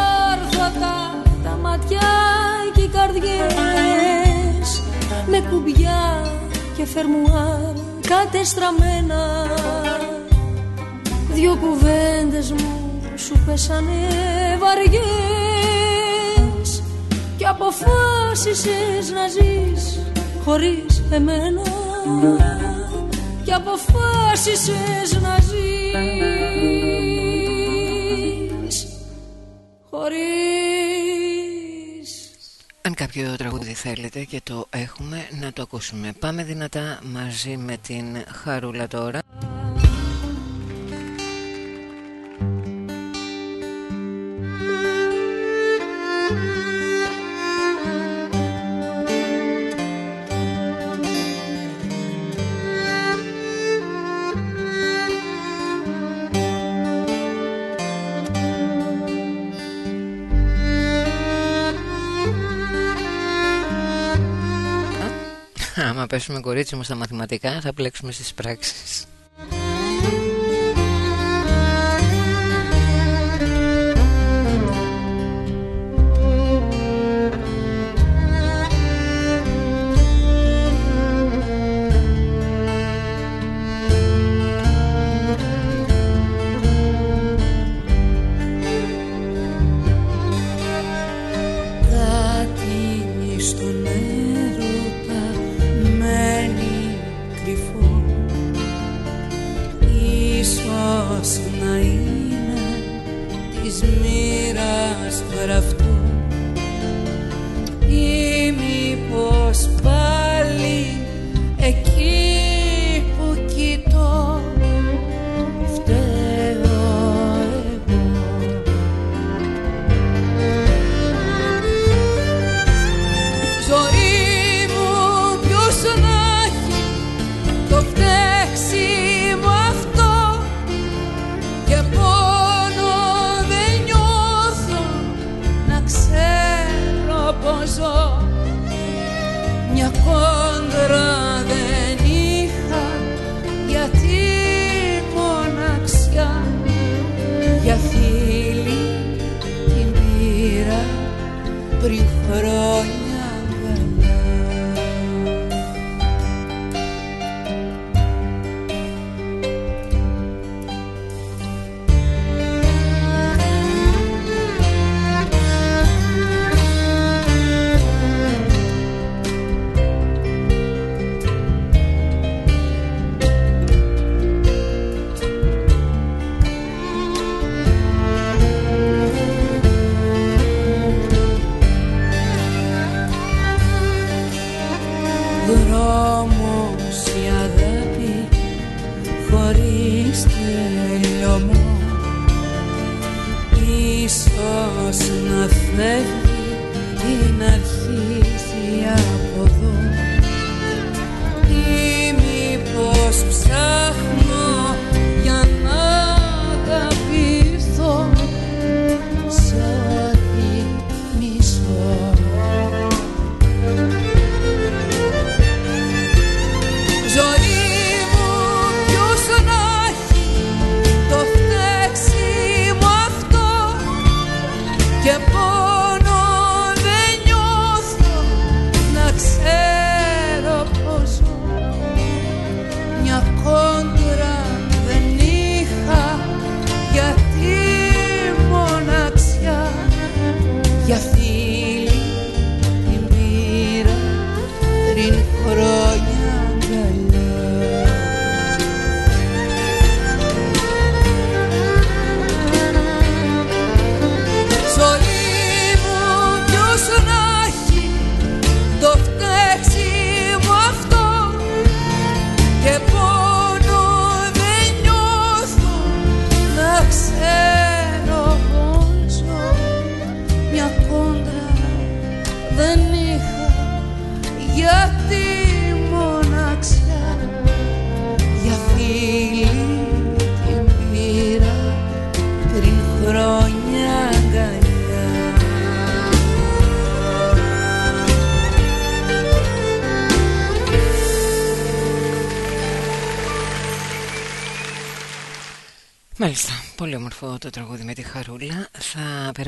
Αδιόρθωτα τα ματιά και οι καρδιές με κουμπιά και φερμουάρ κατεστραμμένα δυο κουβέντες μου σου πέσανε βαριές. Και αποφάσισες να ζεις χωρίς εμένα. Και αποφάσισες να ζεις χωρίς Αν κάποιο τραγούδι θέλετε και το έχουμε να το ακούσουμε. Πάμε δυνατά μαζί με την Χαρούλα τώρα πέσουμε κορίτσι μου στα μαθηματικά θα πλέξουμε στις πράξεις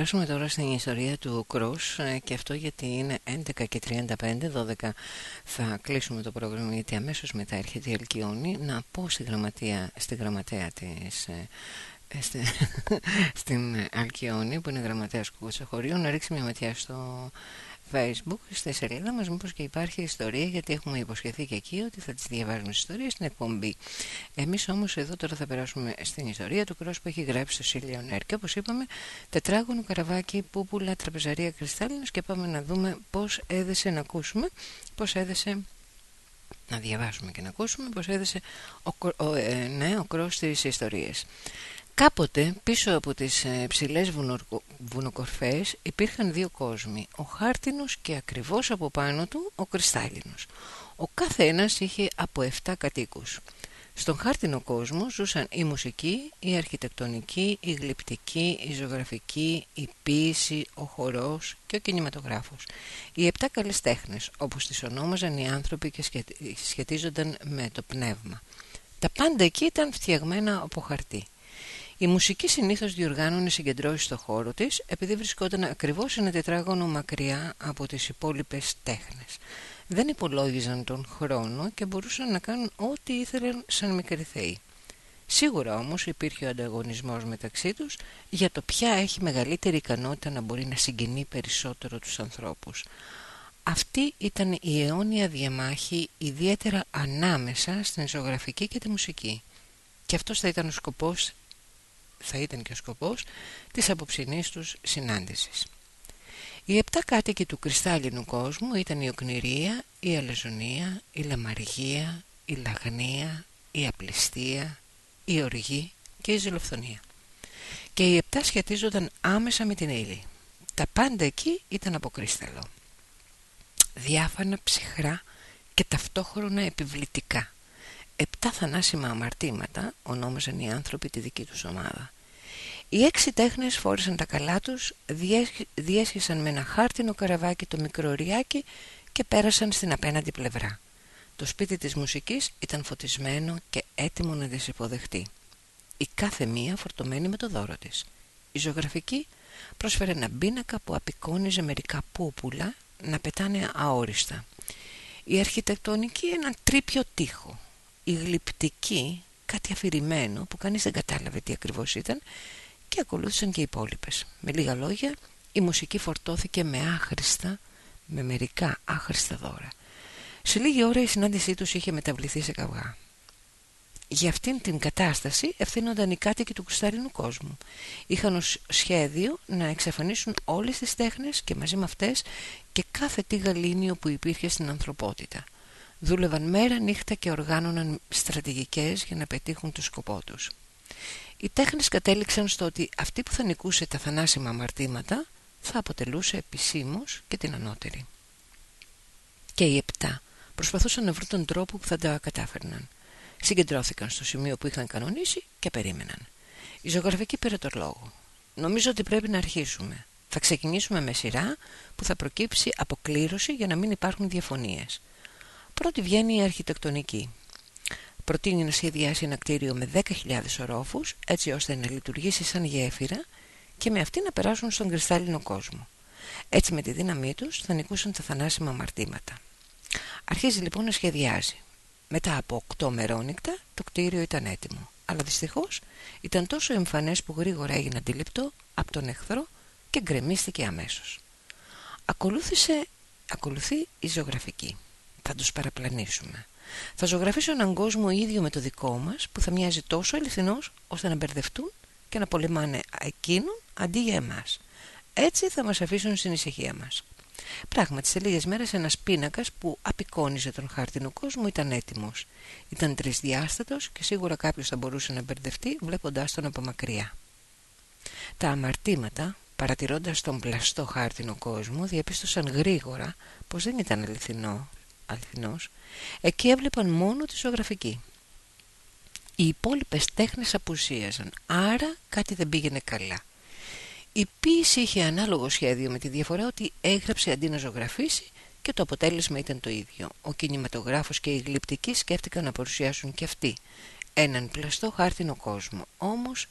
περάσουμε τώρα στην ιστορία του Κρός ε, Και αυτό γιατί είναι 11 και 35 12 θα κλείσουμε το πρόγραμμα Γιατί αμέσως μετά έρχεται η Ελκυόνη Να πω στη γραμματεία, στη γραμματέα της ε, ε, στην Αλκιόνη που είναι γραμματέας κουκουτσαχωρίου να ρίξει μια ματιά στο facebook στη σελίδα μας μήπως και υπάρχει ιστορία γιατί έχουμε υποσχεθεί και εκεί ότι θα τις διαβάζουμε τις ιστορίες στην εκπομπή. Εμείς όμως εδώ τώρα θα περάσουμε στην ιστορία του κρός που έχει γράψει το Σίλιο Νέρ και όπως είπαμε τετράγωνο καραβάκι που πουλά τραπεζαρία κρυστάλλινος και πάμε να δούμε πως έδεσε να ακούσουμε πως έδεσε να διαβάσουμε και να ακούσουμε πως έδεσε ο, ο, ε, ναι, ο κρός στις ιστορίες Κάποτε πίσω από τις ε, ψηλές βουνο, βουνοκορφές υπήρχαν δύο κόσμοι, ο χάρτινος και ακριβώς από πάνω του ο κρυστάλλινος. Ο κάθε ένας είχε από 7 κατοίκους. Στον χάρτινο κόσμο ζούσαν η μουσική, η αρχιτεκτονική, η γλυπτική, η ζωγραφική, η ποίηση, ο χορός και ο κινηματογράφος. Οι επτά καλές τέχνες, όπως τις ονόμαζαν οι άνθρωποι και σχετίζονταν με το πνεύμα. Τα πάντα εκεί ήταν φτιαγμένα από χαρτί. Η μουσική συνήθως διοργάνωνε συγκεντρώσεις στο χώρο της επειδή βρισκόταν ακριβώς ένα τετράγωνο μακριά από τις υπόλοιπες τέχνες. Δεν υπολόγιζαν τον χρόνο και μπορούσαν να κάνουν ό,τι ήθελαν σαν μικροί θεοί. Σίγουρα όμως υπήρχε ο ανταγωνισμός μεταξύ τους για το ποια έχει μεγαλύτερη ικανότητα να μπορεί να συγκινεί περισσότερο τους ανθρώπους. Αυτή ήταν η αιώνια διαμάχη ιδιαίτερα ανάμεσα στην ζωγραφική και τη μουσική. Και αυτός θα ήταν ο σκοπός θα ήταν και ο σκοπός της αποψινής τους συνάντησης. Οι επτά κάτοικοι του κρυστάλλινου κόσμου ήταν η οκνηρία, η αλεζονία, η λαμαργία, η λαγνία, η απληστία, η οργή και η ζηλοφθονία. Και οι επτά σχετίζονταν άμεσα με την ύλη. Τα πάντα εκεί ήταν από κρύσταλλο. Διάφανα, ψυχρά και ταυτόχρονα επιβλητικά. Επτά θανάσιμα αμαρτήματα ονόμαζαν οι άνθρωποι τη δική τους ομάδα. Οι έξι τέχνες φόρησαν τα καλά τους, διέσχισαν με ένα χάρτινο καραβάκι το μικρό ριάκι και πέρασαν στην απέναντι πλευρά. Το σπίτι της μουσικής ήταν φωτισμένο και έτοιμο να τις υποδεχτεί. Η κάθε μία φορτωμένη με το δώρο της. Η ζωγραφική πρόσφερε ένα πίνακα που απεικόνιζε μερικά πούπουλα να πετάνε αόριστα. Η αρχιτεκτονική έναν τρίπιο τείχο η γλυπτική κάτι αφηρημένο που κανείς δεν κατάλαβε τι ακριβώς ήταν και ακολούθησαν και οι υπόλοιπες. Με λίγα λόγια η μουσική φορτώθηκε με άχρηστα, με μερικά άχρηστα δώρα. Σε λίγη ώρα η συνάντησή τους είχε μεταβληθεί σε καυγά. Για αυτήν την κατάσταση ευθύνονταν οι κάτοικοι του κρυστάλλινου κόσμου. Είχαν ως σχέδιο να εξαφανίσουν όλες τις τέχνες και μαζί με αυτές και κάθε τι γαλήνιο που υπήρχε στην ανθρωπότητα. Δούλευαν μέρα νύχτα και οργάνωναν στρατηγικές για να πετύχουν το σκοπό τους. Οι τέχνες κατέληξαν στο ότι αυτή που θα νικούσε τα θανάσιμα αμαρτήματα θα αποτελούσε επισήμως και την ανώτερη. Και οι επτά προσπαθούσαν να βρουν τον τρόπο που θα τα κατάφερναν. Συγκεντρώθηκαν στο σημείο που είχαν κανονίσει και περίμεναν. Η ζωγραφική πήρε το λόγο. Νομίζω ότι πρέπει να αρχίσουμε. Θα ξεκινήσουμε με σειρά που θα προκύψει αποκλήρωση για να μην υπάρχουν διαφωνίες. Πρώτη βγαίνει η αρχιτεκτονική. Προτείνει να σχεδιάσει ένα κτίριο με 10.000 ορόφους έτσι ώστε να λειτουργήσει σαν γέφυρα και με αυτή να περάσουν στον κρυστάλλινο κόσμο. Έτσι με τη δύναμή τους θα νικούσαν τα θανάσιμα αμαρτήματα. Αρχίζει λοιπόν να σχεδιάζει. Μετά από 8 μερόνυχτα το κτίριο ήταν έτοιμο. Αλλά δυστυχώς ήταν τόσο εμφανές που γρήγορα έγινε αντιληπτό από τον εχθρό και γκρεμίστηκε αμέσως. Ακολούθησε, ακολουθεί η ζωγραφική. Θα τους παραπλανήσουμε. Θα ζωγραφίσω έναν κόσμο ίδιο με το δικό μας που θα μοιάζει τόσο αληθινός ώστε να μπερδευτούν και να πολεμάνε εκείνον αντί για εμάς. Έτσι θα μας αφήσουν στην ησυχία μας. Πράγματι, σε λίγες μέρες ένας πίνακας που απεικόνιζε τον χάρτινο κόσμο ήταν έτοιμος. Ήταν τρισδιάστατος και σίγουρα κάποιος θα μπορούσε να μπερδευτεί βλέποντάς τον από μακριά. Τα αμαρτήματα, παρατηρώντας τον πλαστό χάρτινο κόσμο, διαπίστωσαν γρήγορα πως δεν ήταν αληθινό, αληθινός. Εκεί έβλεπαν μόνο τη ζωγραφική. Οι υπόλοιπες τέχνες απουσίαζαν, άρα κάτι δεν πήγαινε καλά. Η ποίηση είχε ανάλογο σχέδιο με τη διαφορά ότι έγραψε αντί να ζωγραφίσει και το αποτέλεσμα ήταν το ίδιο. Ο κινηματογράφος και οι γλυπτικοί σκέφτηκαν να παρουσιάσουν και αυτοί έναν πλαστό χάρτινο κόσμο. Όμως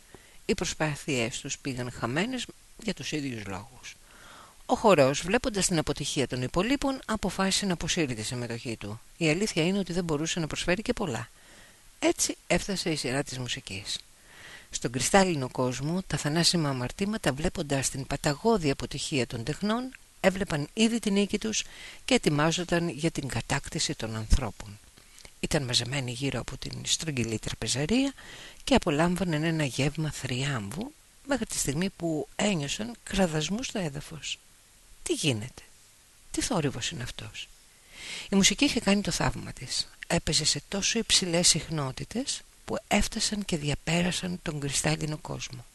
οι προσπάθειές τους πήγαν χαμένες για τους ίδιους λόγους. Ο χορός, βλέποντας την αποτυχία των υπολείπων, αποφάσισε να αποσύρει τη συμμετοχή του. Η αλήθεια είναι ότι δεν μπορούσε να προσφέρει και πολλά. Έτσι έφτασε η σειρά της μουσικής. Στον κρυστάλλινο κόσμο, τα θανάσιμα αμαρτήματα βλέποντας την παταγώδη αποτυχία των τεχνών, έβλεπαν ήδη την νίκη τους και ετοιμάζονταν για την κατάκτηση των ανθρώπων. Ήταν μαζεμένοι γύρω από την στρογγυλή τραπεζαρία και απολάμβαναν ένα γεύμα θριάμβου μέχρι τη στιγμή που ένιωσαν κραδασμού στο έδαφος. Τι γίνεται, τι θόρυβος είναι αυτός; Η μουσική είχε κάνει το θαύμα της. Έπαιζε σε τόσο υψηλές συχνότητες που έφτασαν και διαπέρασαν τον κρυστάλλινο κόσμο.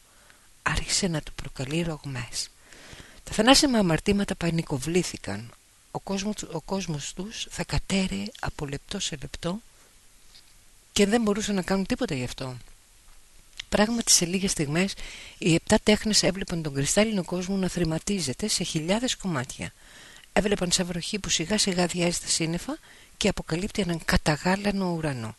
Άρχισε να του προκαλεί ρογμές. Τα θανάσιμα αμαρτήματα πανικοβλήθηκαν. Ο κόσμος, ο κόσμος τους θα κατέρεε από λεπτό σε λεπτό και δεν μπορούσαν να κάνουν τίποτα γι' αυτό. Πράγματι σε λίγες στιγμές οι επτά τέχνες έβλεπαν τον κρυστάλλινο κόσμο να θρηματίζεται σε χιλιάδες κομμάτια. Έβλεπαν σαν βροχή που σιγά σιγά διάζει τα σύννεφα και αποκαλύπτει έναν καταγάλανο ουρανό.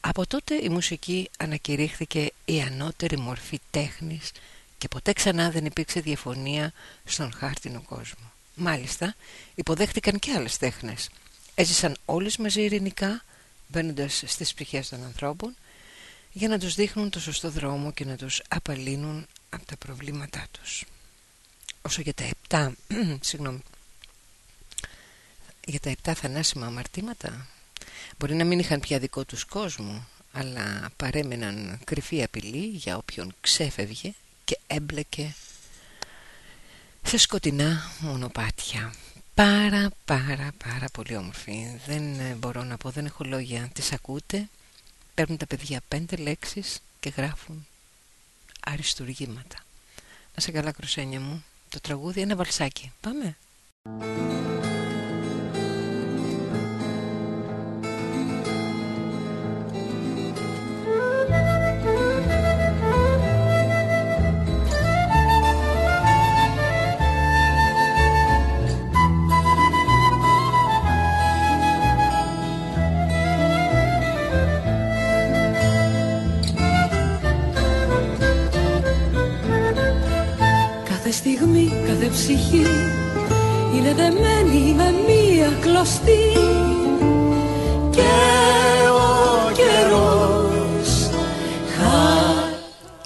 Από τότε η μουσική ανακηρύχθηκε η ανώτερη μορφή τέχνης και ποτέ ξανά δεν υπήρξε διαφωνία στον χάρτινο κόσμο. Μάλιστα, υποδέχτηκαν και άλλες τέχνες. Έζησαν όλες μαζί ειρηνικά, μπαίνοντας στις ψυχές των ανθρώπων, για να τους δείχνουν το σωστό δρόμο και να τους απαλύνουν από τα προβλήματά τους. Όσο για τα επτά, συγγνώμη, για τα επτά θανάσιμα αμαρτήματα, Μπορεί να μην είχαν πια δικό τους κόσμο αλλά παρέμεναν κρυφή απειλή για όποιον ξέφευγε και έμπλεκε σε σκοτεινά μονοπάτια. Πάρα πάρα πάρα πολύ όμορφη. Δεν ε, μπορώ να πω, δεν έχω λόγια. Τις ακούτε, παίρνουν τα παιδιά πέντε λέξεις και γράφουν αριστουργήματα. Να σε καλά κροσένια μου. Το τραγούδι είναι βαλσάκι. Πάμε. Ψυχή είναι δεμένη με μία κλωστή και ο καιρός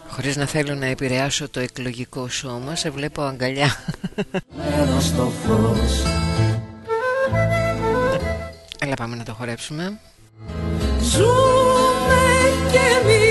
Χωρίς να θέλω να επηρεάσω το εκλογικό σώμα, σε βλέπω αγκαλιά. στο φως Έλα πάμε να το χορέψουμε. Ζούμε κι εμείς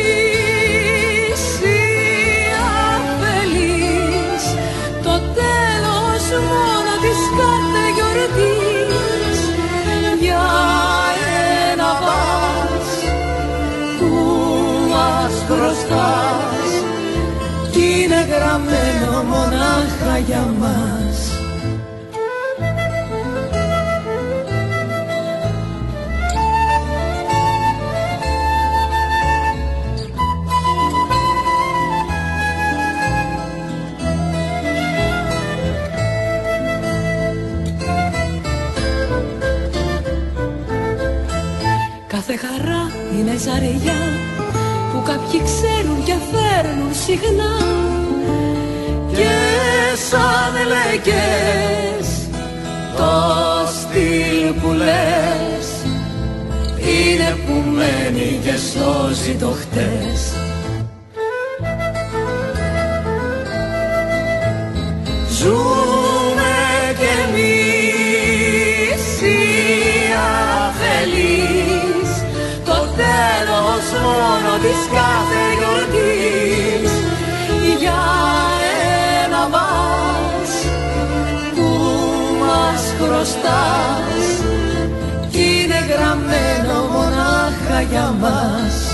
γραμμένο μονάχα για μας. Κάθε χαρά είναι ζαριά που κάποιοι ξέρουν και φέρνουν συχνά. και σαν λέγες το στυλ που λες είναι είναι που μένει και σώζει το χτες. Ζούμε κι εμείς οι αφελείς Το τέλος μόνο της κάθε μας χρωστάς Κι είναι γραμμένο μονάχα για μας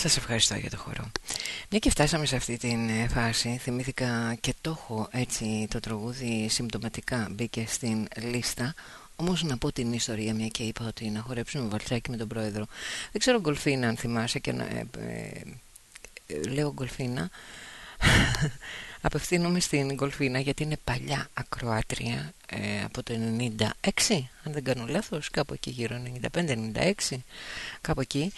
Σας ευχαριστώ για το χώρο. Μια και φτάσαμε σε αυτή την ε, φάση, θυμήθηκα και το έχω έτσι το τραγούδι συμπτωματικά μπήκε στην λίστα. Όμως να πω την ιστορία μια και είπα ότι να χορέψουμε βαλτσάκι με τον πρόεδρο. Δεν ξέρω Γκολφίνα αν θυμάσαι και να, ε, ε, ε, λέω Γκολφίνα. Απευθύνομαι στην Γκολφίνα γιατί είναι παλιά ακροάτρια ε, από το 96 αν δεν κάνω λάθος κάπου εκεί γύρω 95-96 κάπου εκεί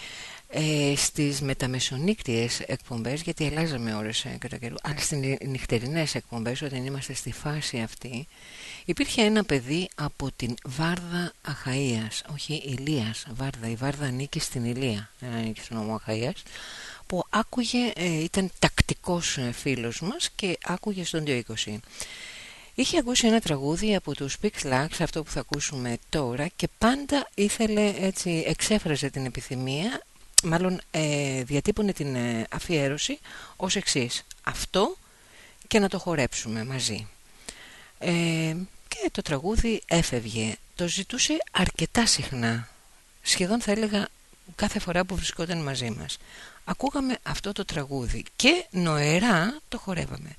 ε, στις μεταμεσονύκτιες εκπομπές γιατί αλλάζαμε ώρες ε, κατά καιρού αλλά στις νυχτερινές εκπομπές όταν είμαστε στη φάση αυτή υπήρχε ένα παιδί από την Βάρδα Αχαΐας όχι Ηλίας Βάρδα, η Βάρδα ανήκει στην Ηλία δεν ανήκει στον νόμο Αχαΐας που άκουγε, ε, ήταν τακτικός ε, φίλος μας και άκουγε στον 220 Είχε ακούσει ένα τραγούδι από τους Pix Lux, αυτό που θα ακούσουμε τώρα και πάντα ήθελε έτσι, εξέφραζε την επιθυμία μάλλον ε, διατύπωνε την ε, αφιέρωση ως εξής. Αυτό και να το χορέψουμε μαζί. Ε, και το τραγούδι έφευγε. Το ζητούσε αρκετά συχνά. Σχεδόν θα έλεγα κάθε φορά που βρισκόταν μαζί μας. Ακούγαμε αυτό το τραγούδι και νοερά το χορεύαμε.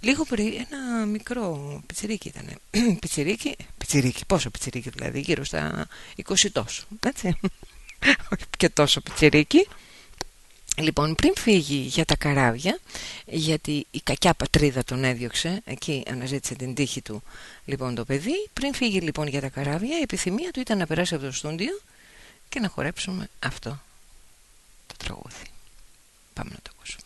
Λίγο πριν ένα μικρό πιτσιρίκι ήταν πιτσιρίκι, πιτσιρίκι, πόσο πιτσιρίκι δηλαδή γύρω στα 20 τόσο έτσι όχι και τόσο πιτσιρίκι Λοιπόν, πριν φύγει για τα καράβια, γιατί η κακιά πατρίδα τον έδιωξε, εκεί αναζήτησε την τύχη του λοιπόν το παιδί, πριν φύγει λοιπόν για τα καράβια, η επιθυμία του ήταν να περάσει από το στούντιο και να χορέψουμε αυτό το τραγούδι. Πάμε να το ακούσουμε.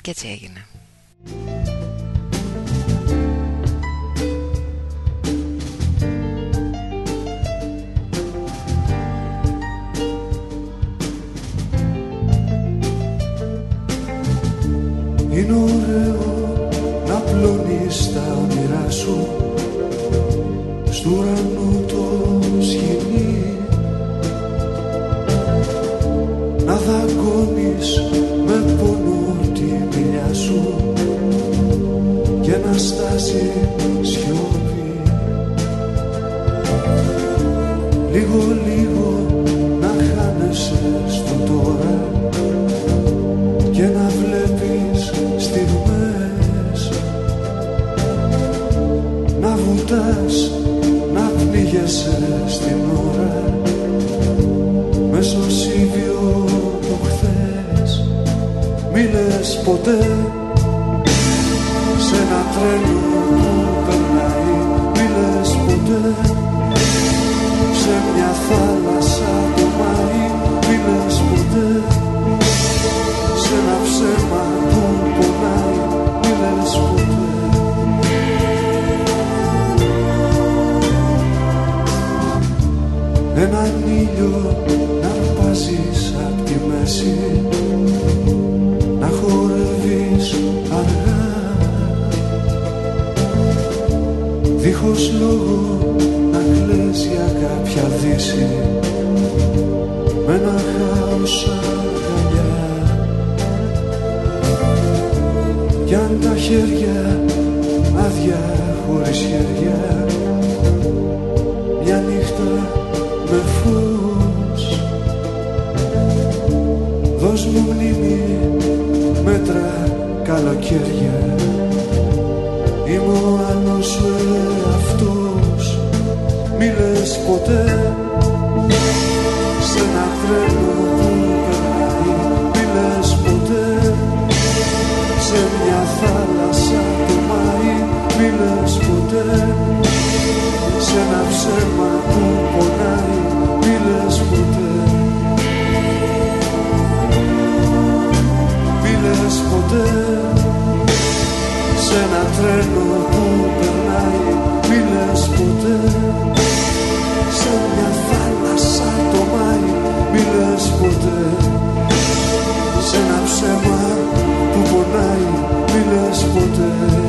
Και έτσι έγινε. Είναι ωραίο να πλώνεις τα όνειρά σου. Στου ουρανό το σχοινί Να δαγκώνεις με πόνο τη μιλιά σου Και να στάσει σιωπή. Λίγο λίγο να χάνεσαι στο τώρα και να να βουτάς, να πνίγεσαι στην ώρα. Με στο σίδιο το χθες μη λες ποτέ. Σε ένα τρένο που περνάει μη λες ποτέ. Σε μια θάλασσα το μάι μη λες ποτέ ήλιο να πάζεις απ' τη μέση να χορεύεις αργά. Δίχως λόγο να κλαις για κάποια δύση με ένα χάος αγκαλιά. Κι αν τα χέρια άδεια χωρίς χέρια καλοκαίρια είμαι ο άλλος σου εαυτός μη λες ποτέ. Σε ένα τρένο που περνάει μη λες ποτέ. Σε μια θάλασσα το Μάη μη λες ποτέ. Σε ένα ψέμα που πονάει. Μη λες ποτέ. Μη λες ποτέ σε ένα τρένο που περνάει μη λες ποτέ. Σε μια θάλασσα το Μάη μη λες ποτέ. Σε ένα ψέμα που πονάει μη λες ποτέ ποτέ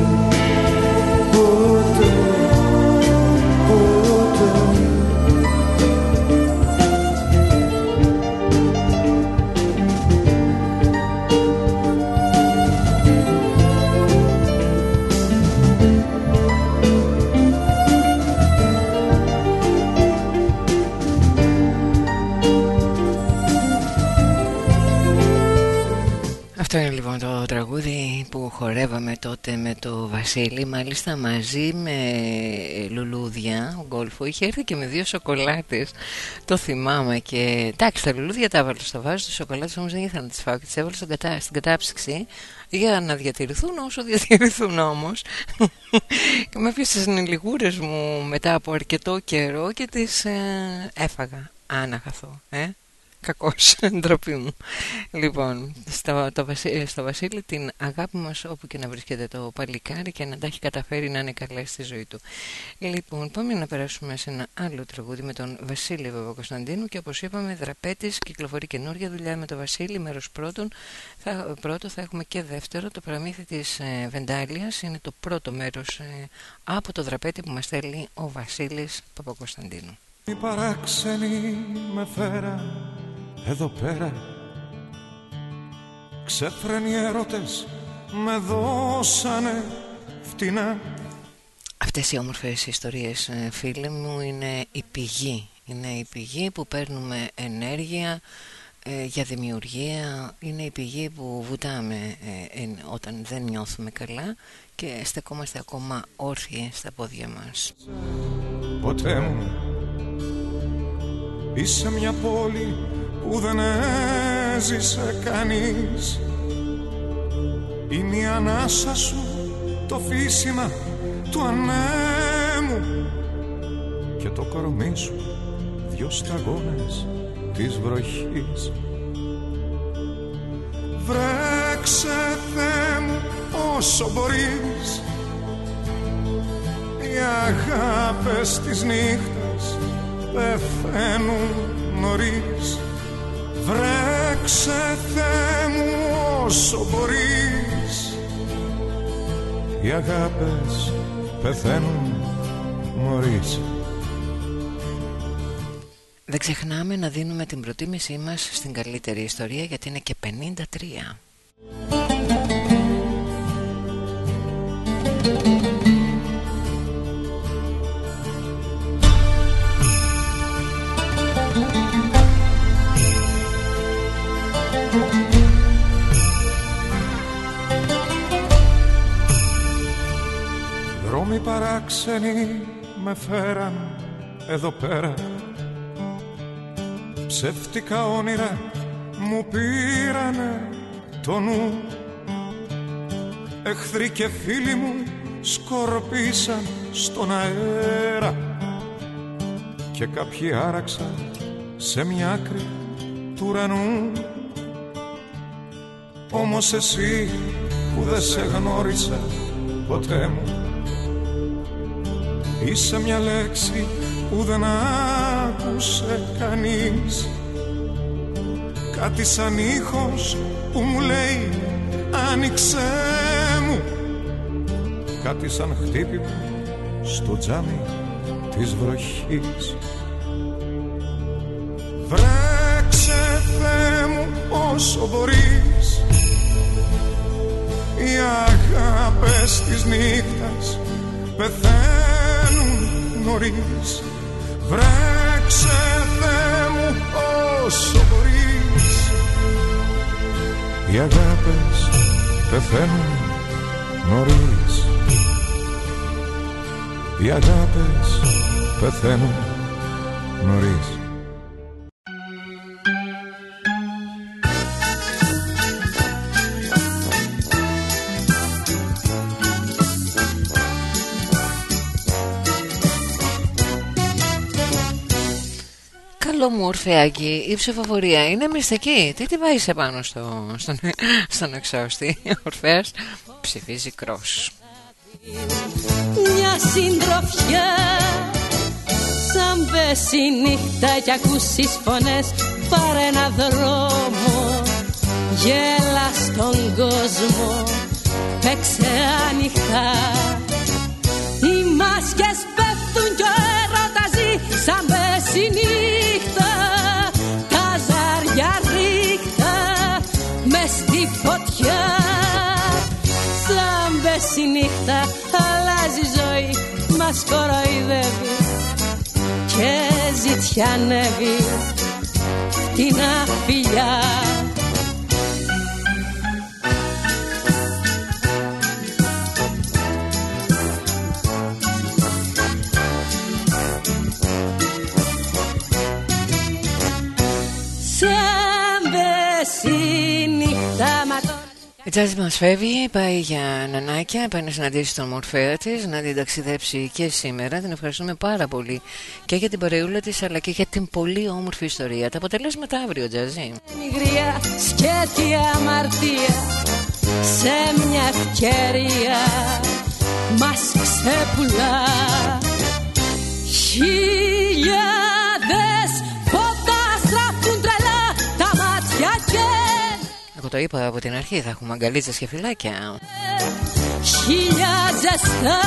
χορεύαμε τότε με το Βασίλη Μάλιστα μαζί με λουλούδια Ο Γκόλφο είχε έρθει και με δύο σοκολάτες. Το θυμάμαι και εντάξει τα λουλούδια τα έβαλα στο βάζο Τις σοκολάτες όμως δεν ήθελα να τις φάω Και τις έβαλα στον κατά... στην κατάψυξη Για να διατηρηθούν όσο διατηρηθούν όμως. Και με έπιασες στις λιγούρες μου μετά από αρκετό καιρό Και τις ε, έφαγα Άναχαθώ ε; Κακός, ντροπή μου. Λοιπόν, στο, το, στο Βασίλη την αγάπη μας όπου και να βρίσκεται το παλικάρι και να τα έχει καταφέρει να είναι καλά στη ζωή του. Λοιπόν, πάμε να περάσουμε σε ένα άλλο τραγούδι με τον Βασίλη Κωνσταντίνου και όπως είπαμε δραπέτης κυκλοφορεί καινούργια δουλειά με τον Βασίλη μέρος πρώτον. Θα, πρώτο θα έχουμε και δεύτερο, το παραμύθι της ε, Βεντάλιας είναι το πρώτο μέρος ε, από το δραπέτη που μας στέλνει ο Βασίλης Παπακοσταντίνου. Οι παράξενοι με φέρα εδώ πέρα Ξέφρενοι έρωτες με δώσανε φτηνά. Αυτές οι όμορφες ιστορίες φίλε μου είναι η πηγή. Είναι η πηγή που παίρνουμε ενέργεια ε, για δημιουργία. Είναι η πηγή που βουτάμε ε, όταν δεν νιώθουμε καλά Και στεκόμαστε ακόμα όρθιοι στα πόδια μας. Ποτέ μου Είσαι μια πόλη που δεν έζησε κανείς. Είναι η ανάσα σου το φύσιμα του ανέμου. Και το κορμί σου δυο σταγόνες της βροχής. Βρέξε Θεέ μου όσο μπορείς. Οι αγάπες της νύχτας πεθαίνουν νωρίς Βρέξε Θεέ μου όσο μπορείς. Οι αγάπες πεθαίνουν νωρίς Δεν ξεχνάμε να δίνουμε την προτίμησή μας στην καλύτερη ιστορία γιατί είναι και 53 Δρόμοι παράξενοι με φέραν εδώ πέρα. Ψεύτικα όνειρα μου πήρανε το νου. Εχθροί και φίλοι μου σκορπίσαν στον αέρα. Και κάποιοι άραξαν σε μια άκρη του ουρανού. Όμως εσύ που δεν σε γνώρισα ποτέ μου Είσαι μια λέξη που δεν άκουσα άκουσε κανείς. Κάτι σαν ήχος που μου λέει άνοιξέ μου Κάτι σαν χτύπημα στο τζάμι της βροχής. Βρέξε Θεέ μου όσο μπορείς Οι αγάπες της νύχτας πεθαίνουν νωρίς. Βρέξε Θεέ μου όσο μπορείς. Οι αγάπες πεθαίνουν νωρίς. Οι αγάπες πεθαίνουν νωρίς Καλό μου Ορφεάκη, η ψηφοφορία είναι μυστική. Τι τη βάζεις επάνω στο, στον, στον εξώστη. Ο Ορφέας; Ψηφίζει κρός. Μια συντροφιά Σαν πέσει νύχτα κι ακούσεις φωνές Πάρε ένα δρόμο Γέλα στον κόσμο Παίξε ανοιχτά Οι μάσκες πέφτουν κι ο έρωτας ζει Σαν πέσει νύχτα νύχτα αλλάζει ζωή Μας κοροϊδεύει και ζητιανεύει την αφιλιά Η Τζάζι μας φεύγει, πάει για νανάκια, πάει να συναντήσει τον μορφέα της, να την ταξιδέψει και σήμερα. Την ευχαριστούμε πάρα πολύ και για την παρεούλα της, αλλά και για την πολύ όμορφη ιστορία. Τα αποτελέσματα αύριο, Τζάζι. Μιγρία σκέτη αμαρτία σε μια ευκαιρία μας ξεπουλά Χιλιάδες Εγώ το είπα από την αρχή, θα έχουμε αγκαλίτσες και φυλάκια. χίλια ζεστά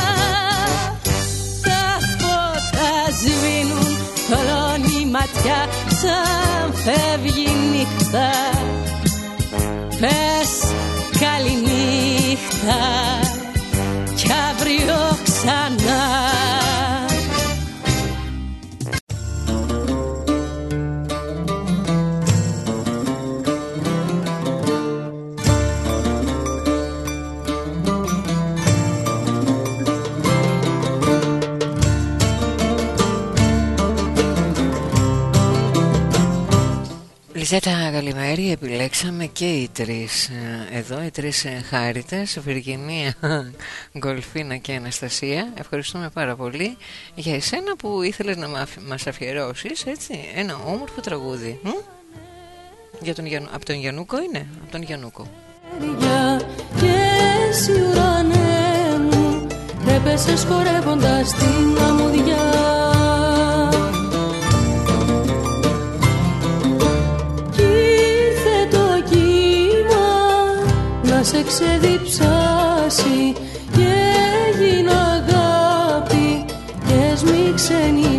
τα φώτα σβήνουν θολώνει η ματιά σαν φεύγει η νύχτα Πες καληνύχτα κι αύριο ξανά Λιζέτα καλημέρι, επιλέξαμε και οι τρεις ε, εδώ, οι τρεις ε, χάριτες, Βυργινία, Γκολφίνα και Αναστασία. Ευχαριστούμε πάρα πολύ για εσένα που ήθελες να μα- μας αφιερώσεις, έτσι, ένα όμορφο τραγούδι. μ; Για τον Γιαννου... Από τον Γιαννούκο είναι, από τον Γιαννούκο. χέρια και εσύ ουρανέ μου έπεσες χορεύοντας ξεδιψάσει και έγινε αγάπη. Και έσμιξεν η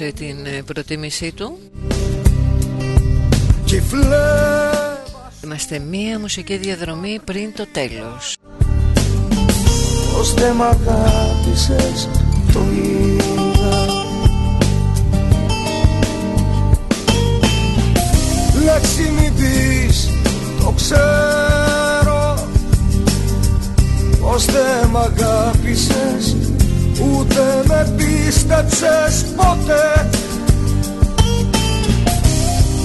έδωσε την ε, προτίμησή του. Είμαστε μία μουσική διαδρομή πριν το τέλος. Πως δεν μ' αγάπησες το είδα. Λέξη μη πεις, το ξέρω. Πως δεν μ' αγάπησες Ούτε με πίστεψες ποτέ.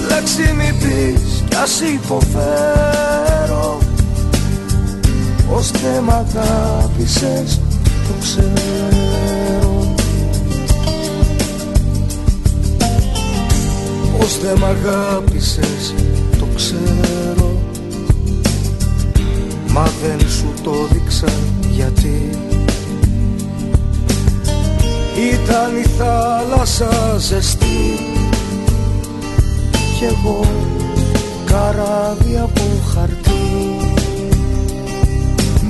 Λέξη μη πεις κι ας υποφέρω. Πως δεν μ' αγάπησες το ξέρω. Πως δεν μ' αγάπησες το ξέρω. Μα δεν σου το δείξα γιατί ήταν η θάλασσα ζεστή. Κι εγώ καράβι από χαρτί.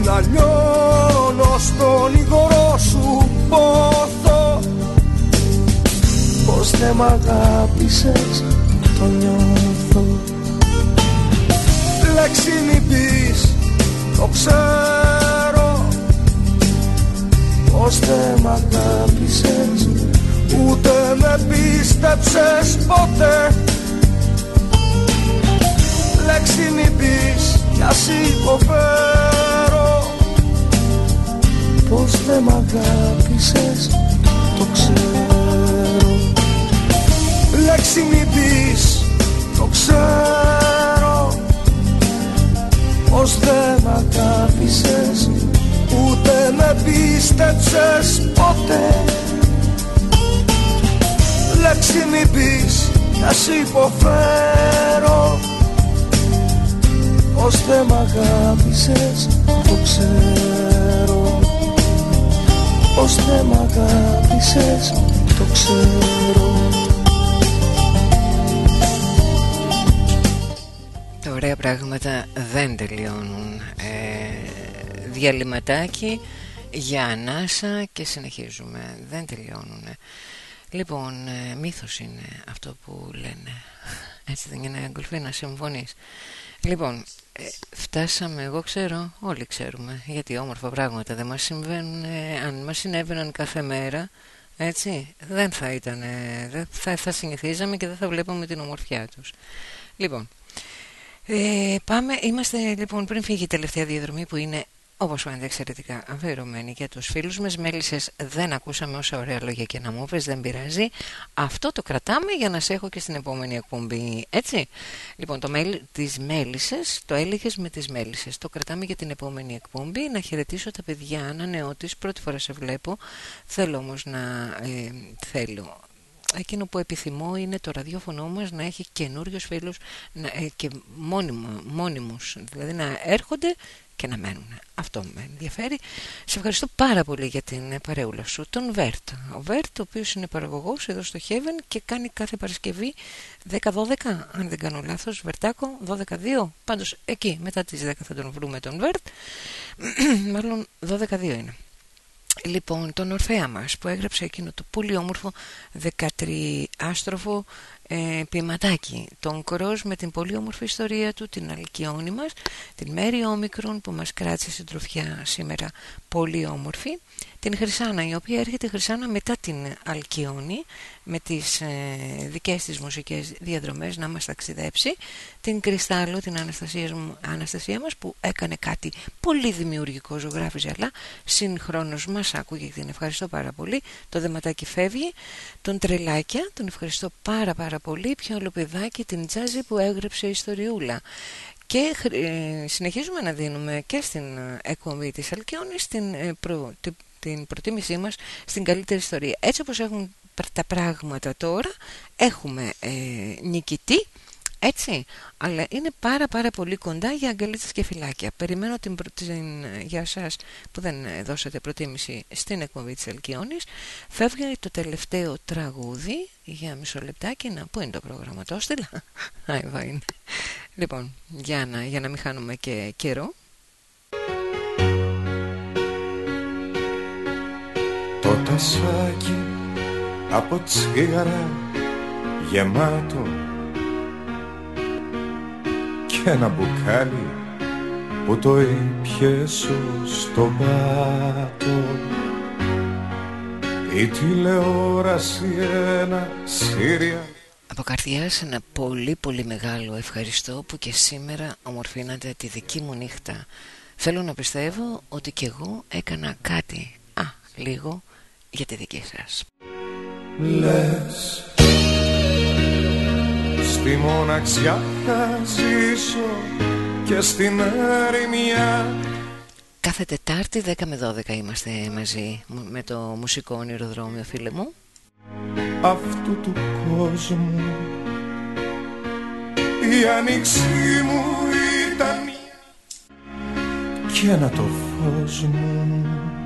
Να λιώνω στον υγρό σου πόθο. Πως δεν μ' αγάπησες το νιώθω. Λέξη μη πεις, το ξέρω πως δεν μ' αγάπησες Ούτε με πίστεψες ποτέ. Λέξη μη πεις κι ας υποφέρω. Πως δεν μ' αγάπησες το ξέρω. Λέξη μη πεις το ξέρω. Πως δεν μ' αγάπησες Ούτε με πίστεψες ποτέ. Λέξη μη πεις ας υποφέρω. Πως δεν μ' αγάπησες το ξέρω. Πως δεν μ' αγάπησες το ξέρω. Τα ωραία πράγματα δεν τελειώνουν. ε, διαλυματάκι για ανάσα και συνεχίζουμε. Δεν τελειώνουν. Λοιπόν, ε, μύθος είναι αυτό που λένε. Έτσι δεν είναι να συμφωνείς. Λοιπόν, ε, φτάσαμε, εγώ ξέρω, όλοι ξέρουμε, γιατί όμορφα πράγματα δεν μας συμβαίνουν. αν μας συνέβαιναν κάθε μέρα, έτσι, δεν θα ήταν, δεν θα, θα συνηθίζαμε και δεν θα βλέπαμε την ομορφιά τους. Λοιπόν, ε, πάμε, είμαστε λοιπόν πριν φύγει η τελευταία διαδρομή που είναι Όπως φαίνεται εξαιρετικά αφιερωμένη για τους φίλους μας. Μέλισσες δεν ακούσαμε όσα ωραία λόγια και να μου πες, δεν πειράζει. Αυτό το κρατάμε για να σε έχω και στην επόμενη εκπομπή. Έτσι. Λοιπόν, το mail της Μέλισσες το έλεγες με τις Μέλισσες. Το κρατάμε για την επόμενη εκπομπή. Να χαιρετήσω τα παιδιά. Ανανεώτη, πρώτη φορά σε βλέπω. Θέλω όμως να. Ε, θέλω εκείνο που επιθυμώ είναι το ραδιόφωνο μας να έχει καινούριους φίλους να, ε, και μόνιμο, μόνιμους, δηλαδή να έρχονται και να μένουν. Αυτό με ενδιαφέρει. Σε ευχαριστώ πάρα πολύ για την παρεούλα σου. Τον Βέρτ. Ο Βέρτ, ο οποίος είναι παραγωγός εδώ στο Heaven και κάνει κάθε Παρασκευή 10-12, αν δεν κάνω λάθος. Βερτάκο, 12-2. Πάντως εκεί, μετά τις 10 θα τον βρούμε τον Βέρτ. Μάλλον 12-2 είναι. Λοιπόν, τον Ορφέα μας που έγραψε εκείνο το πολύ όμορφο 13 άστροφο ε, ποιηματάκι τον Κρός με την πολύ όμορφη ιστορία του την Αλκιόνη μας την Μέρη Όμικρον που μας κράτησε στην τροφιά σήμερα πολύ όμορφη την Χρυσάνα η οποία έρχεται Χρυσάνα μετά την Αλκιόνη με τις ε, δικές της μουσικές διαδρομές να μας ταξιδέψει. Την Κρυστάλλο, την Αναστασία, Αναστασία μας που έκανε κάτι πολύ δημιουργικό ζωγράφιζε αλλά συγχρόνως μας άκουγε και την ευχαριστώ πάρα πολύ. Το δεματάκι φεύγει. Τον Τρελάκια, τον ευχαριστώ πάρα πάρα πολύ. Πιο άλλο παιδάκι την Τζάζη που έγραψε ιστοριούλα. Και ε, συνεχίζουμε να δίνουμε και στην ε, εκπομπή της Αλκιόνης την, ε, προ, την, την προτίμησή μας στην καλύτερη ιστορία. Έτσι όπως έχουν τα πράγματα τώρα έχουμε ε, νικητή έτσι, αλλά είναι πάρα πάρα πολύ κοντά για αγκαλίτσες και φυλάκια. Περιμένω την, την, για εσάς που δεν δώσατε προτίμηση στην εκπομπή της Ελκυόνης. Φεύγει το τελευταίο τραγούδι για μισό λεπτάκι. Να, πού είναι το πρόγραμμα, το έστειλα; είναι. Λοιπόν, για να, για να μην χάνουμε και καιρό. Το τασάκι από τσίγαρα γεμάτο και ένα μπουκάλι που το ήπιε σου στο πάτο. Η τηλεόραση ένα σύρια. Από καρδιάς ένα πολύ πολύ μεγάλο ευχαριστώ που και σήμερα ομορφύνατε τη δική μου νύχτα. Θέλω να πιστεύω ότι και εγώ έκανα κάτι, α, λίγο, για τη δική σας. Λες Στη μοναξιά θα ζήσω και στην ερημιά Κάθε Τετάρτη 10 με 12 είμαστε μαζί με το μουσικό ονειροδρόμιο φίλε μου. Αυτού του κόσμου η άνοιξή μου ήταν και ένα το φως μου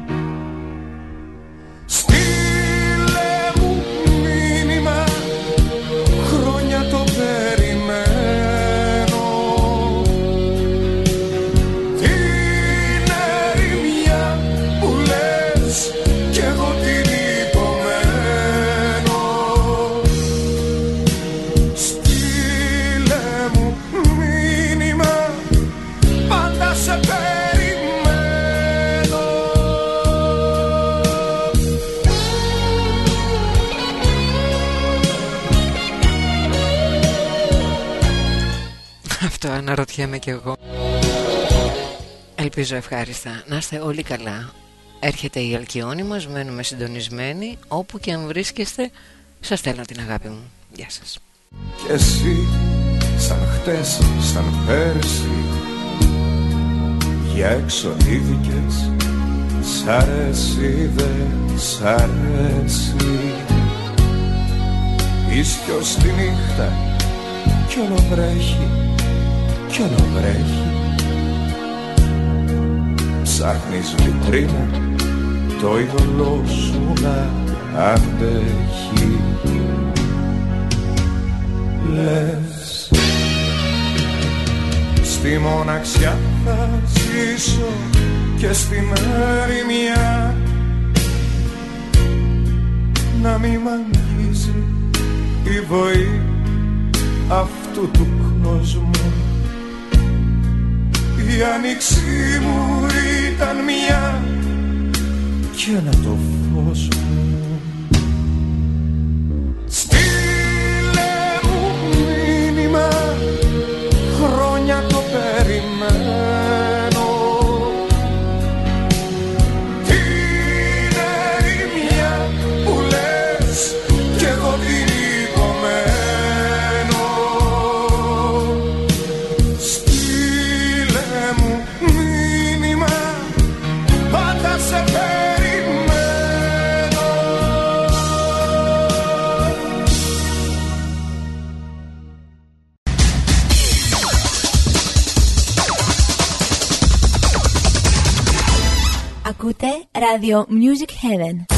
αναρωτιέμαι κι εγώ. Ελπίζω ευχάριστα. Να είστε όλοι καλά. Έρχεται η αλκιόνη μας Μένουμε συντονισμένοι. Όπου και αν βρίσκεστε Σας στέλνω την αγάπη μου. Γεια σας. Κι εσύ σαν χτες Σαν πέρσι Για έξω είδικες Σ' αρέσει δεν σ' αρέσει. Ίσιος τη νύχτα Κι όλο βρέχει κι όλο βρέχει; Ψάχνεις βιτρίνα το είδωλό σου να αντέχει. Λες Στη μοναξιά θα ζήσω και στην ερημιά να μη μ' αγγίζει η βοή αυτού του κόσμου η άνοιξή μου ήταν μια. Και ένα το φως μου Radio Music Heaven.